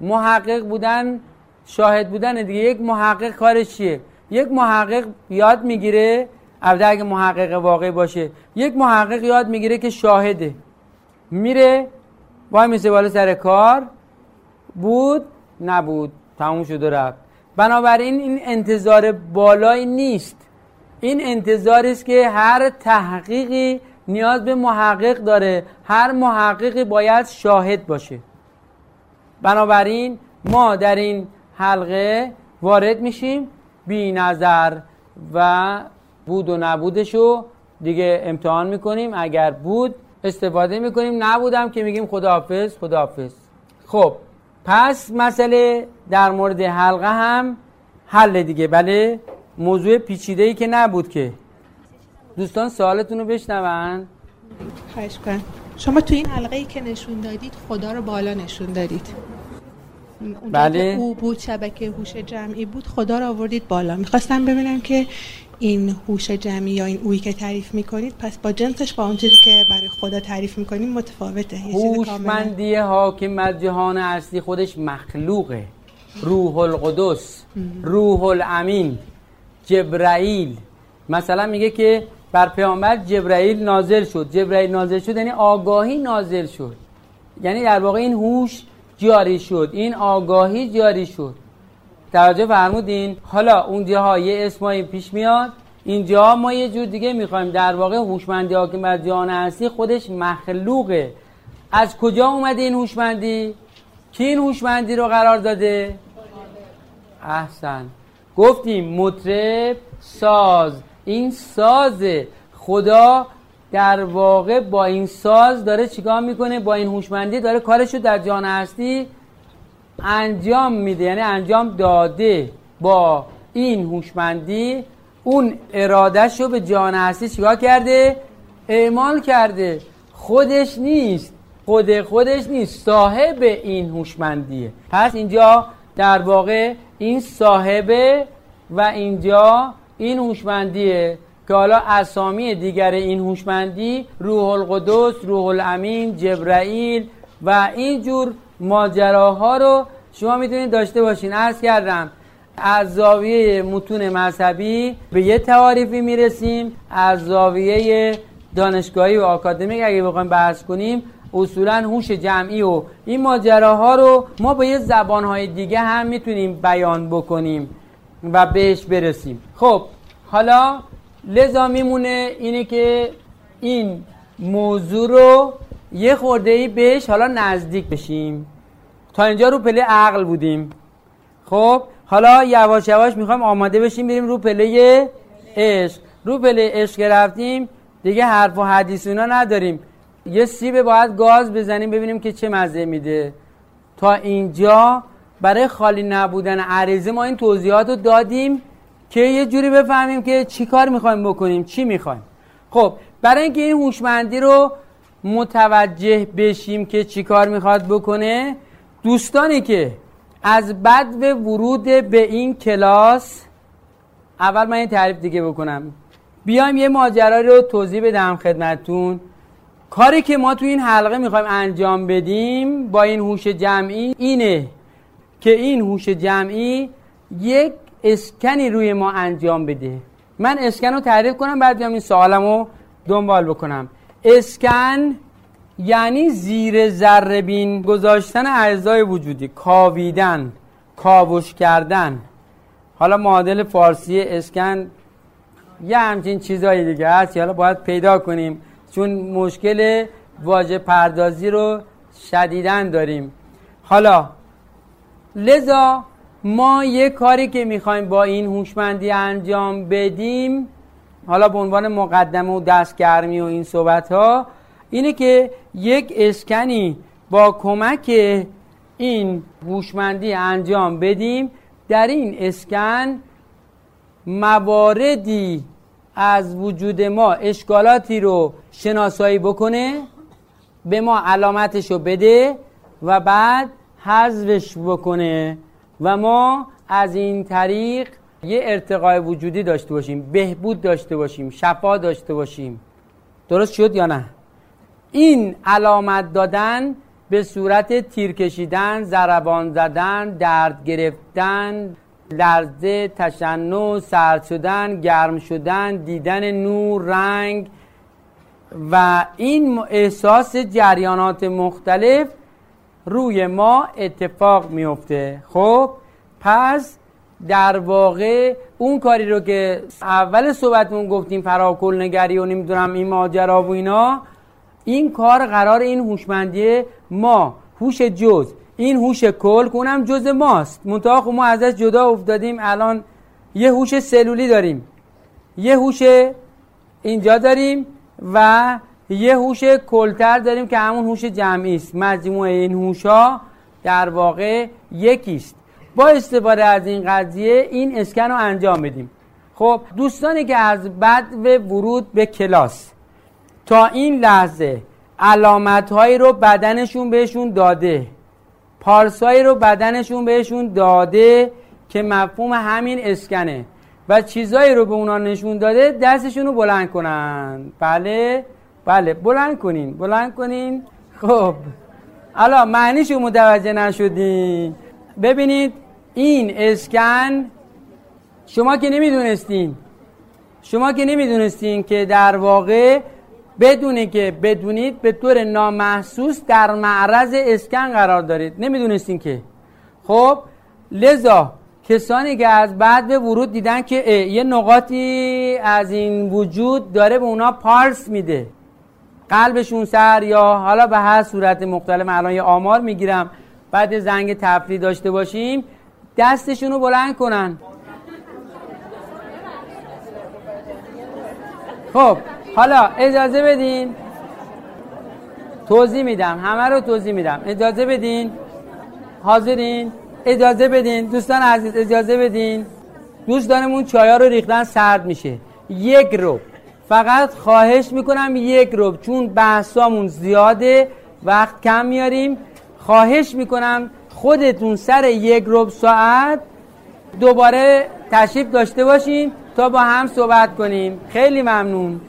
محقق بودن شاهد بودن دیگه. یک محقق کارش چیه؟ یک محقق یاد می‌گیره البته اگه محقق واقعی باشه یک محقق یاد می‌گیره که شاهده. میره وای میسه بالا سر کار بود نبود تموم شد و رفت. بنابراین این انتظار بالایی نیست. این انتظاری است که هر تحقیقی نیاز به محقق داره. هر محققی باید شاهد باشه. بنابراین ما در این حلقه وارد میشیم. بی نظر و بود و نبودشو دیگه امتحان می‌کنیم. اگر بود استفاده می‌کنیم. نبودم که میگیم خداحافظ خداحافظ. خب پس مسئله در مورد حلقه هم حل دیگه. بله موضوع پیچیده ای که نبود که. دوستان سوالتون رو بشنون. خواهش کنم. شما تو این حلقه ای که نشون دادید خدا رو بالا نشون دادید. بله. او بود شبکه هوش جمعی بود خدا رو آوردید بالا. می‌خواستم ببینم که این هوش جمعی یا این اویی که تعریف می‌کنید پس با جنسش با اون چیزی که برای خدا تعریف می‌کنید متفاوته. هوشمندی حاکم از جهان اصلی خودش مخلوقه. روح القدس روح الامین جبرائیل مثلا میگه که بر پیامبر جبرائیل نازل شد. جبرائیل نازل شد یعنی آگاهی نازل شد. یعنی در واقع این هوش جاری شد. این آگاهی جاری شد. توجه فرمودین حالا اونجاها یه اسمایی پیش میاد اینجا ما یه جور دیگه می‌خوایم. در واقع هوشمندی ها که بر جهان هستی خودش مخلوقه. از کجا اومده این هوشمندی؟ کی این هوشمندی رو قرار داده؟ احسن. گفتیم مطرب ساز. این سازه. خدا در واقع با این ساز داره چیکار می‌کنه؟ با این هوشمندی داره کارشو در جهان هستی انجام میده یعنی انجام داده با این هوشمندی اون ارادهش رو به جان هستی چیکار کرده؟ اعمال کرده. خودش نیست خود خودش نیست صاحب این هوشمندیه. پس اینجا در واقع این صاحبه و اینجا این هوشمندیه که حالا اسامی دیگر این هوشمندی روح القدس روح الامین جبرائیل و اینجور ماجراها رو شما می‌تونید داشته باشین. عرض کردم از زاویه متون مذهبی به یه تعاریفی می‌رسیم. از زاویه دانشگاهی و آکادمیک اگه بخوایم بحث کنیم اصولا هوش جمعی و این ماجراها رو ما با یه زبانهای دیگه هم می‌تونیم بیان بکنیم و بهش برسیم. خب حالا لذا میمونه اینه که این موضوع رو یه خورده ای بهش حالا نزدیک بشیم. تا اینجا رو پله عقل بودیم. خب حالا یواش یواش می‌خوایم آماده بشیم بریم رو پله عشق. رو پله عشق رفتیم دیگه حرف و حدیث اونا نداریم. یه سیب باید گاز بزنیم ببینیم که چه مزه میده. تا اینجا برای خالی نبودن عریضه ما این توضیحات رو دادیم که یه جوری بفهمیم که چی کار می‌خوایم بکنیم چی می‌خوایم. خب برای اینکه این هوشمندی رو متوجه بشیم که چی کار می‌خواد بکنه. دوستانی که از بد و ورود به این کلاس اول من این تعریف دیگه بکنم. بیایم یه ماجرا رو توضیح بدم خدمتتون. کاری که ما تو این حلقه می‌خوایم انجام بدیم با این هوش جمعی اینه که این هوش جمعی یک اسکنی روی ما انجام بده. من اسکن رو تعریف کنم بعد بیام این سوالم رو دنبال بکنم. اسکن یعنی زیر ذره بین گذاشتن اعضای وجودی کاویدن کاوش کردن. حالا معادل فارسی اسکن یه همچین چیزایی دیگه هست حالا باید پیدا کنیم. چون مشکل واژه پردازی رو شدیدن داریم. حالا لذا ما یه کاری که می‌خوایم با این هوشمندی انجام بدیم حالا به عنوان مقدمه و دستگرمی و این صحبت ها اینه که یک اسکنی با کمک این هوشمندی انجام بدیم. در این اسکن مواردی از وجود ما اشکالاتی رو شناسایی بکنه به ما علامتش رو بده و بعد حذفش بکنه و ما از این طریق یه ارتقای وجودی داشته باشیم بهبود داشته باشیم شفا داشته باشیم. درست شد یا نه؟ این علامت دادن به صورت تیر کشیدن زربان زدن درد گرفتن لرزه تشنع سرد شدن گرم شدن دیدن نور رنگ و این احساس جریانات مختلف روی ما اتفاق میفته خب پس در واقع اون کاری رو که اول صحبتمون گفتیم فراکل نگری و نمی‌دونم این ماجرا و اینا این کار قرار این هوشمندی ما هوش جز این هوش کل که اونم جز ماست. منتها خب ما ازش جدا افتادیم الان یه هوش سلولی داریم یه هوش اینجا داریم و یه هوش کلتر داریم که همون هوش جمعی است. مجموعه این هوشا در واقع یکیست. با استفاده از این قضیه این اسکن رو انجام بدیم خب دوستانی که از بعد و ورود به کلاس تا این لحظه علامت هایی رو بدنشون بهشون داده پارسایی رو بدنشون بهشون داده که مفهوم همین اسکنه و چیزایی رو به اونا نشون داده دستشون رو بلند کنن. بله؟ بله بلند کنین بلند کنین. خب حالا معنیشو متوجه نشدین. ببینید این اسکن شما که نمی‌دونستین شما که نمی‌دونستین که در واقع بدونه که بدونید به طور نامحسوس در معرض اسکن قرار دارید. نمی‌دونستین که. خب لذا کسانی که از بعد به ورود دیدن که یه نقاطی از این وجود داره به اونا پارس میده. قلبشون سر یا حالا به هر صورت مختلف الان یه آمار می‌گیرم. بعد زنگ تفریح داشته باشیم. دستشون رو بلند کنن. خب حالا اجازه بدین. توضیح میدم. همه رو توضیح میدم. اجازه بدین. حاضرین؟ اجازه بدین. دوستان عزیز اجازه بدین. دوستانمون چایا رو ریختن سرد میشه. یک رو فقط خواهش می‌کنم یک رو چون بحثامون زیاده وقت کم میاریم. خواهش می‌کنم خودتون سر یک رب ساعت دوباره تشریف داشته باشین تا با هم صحبت کنیم. خیلی ممنون.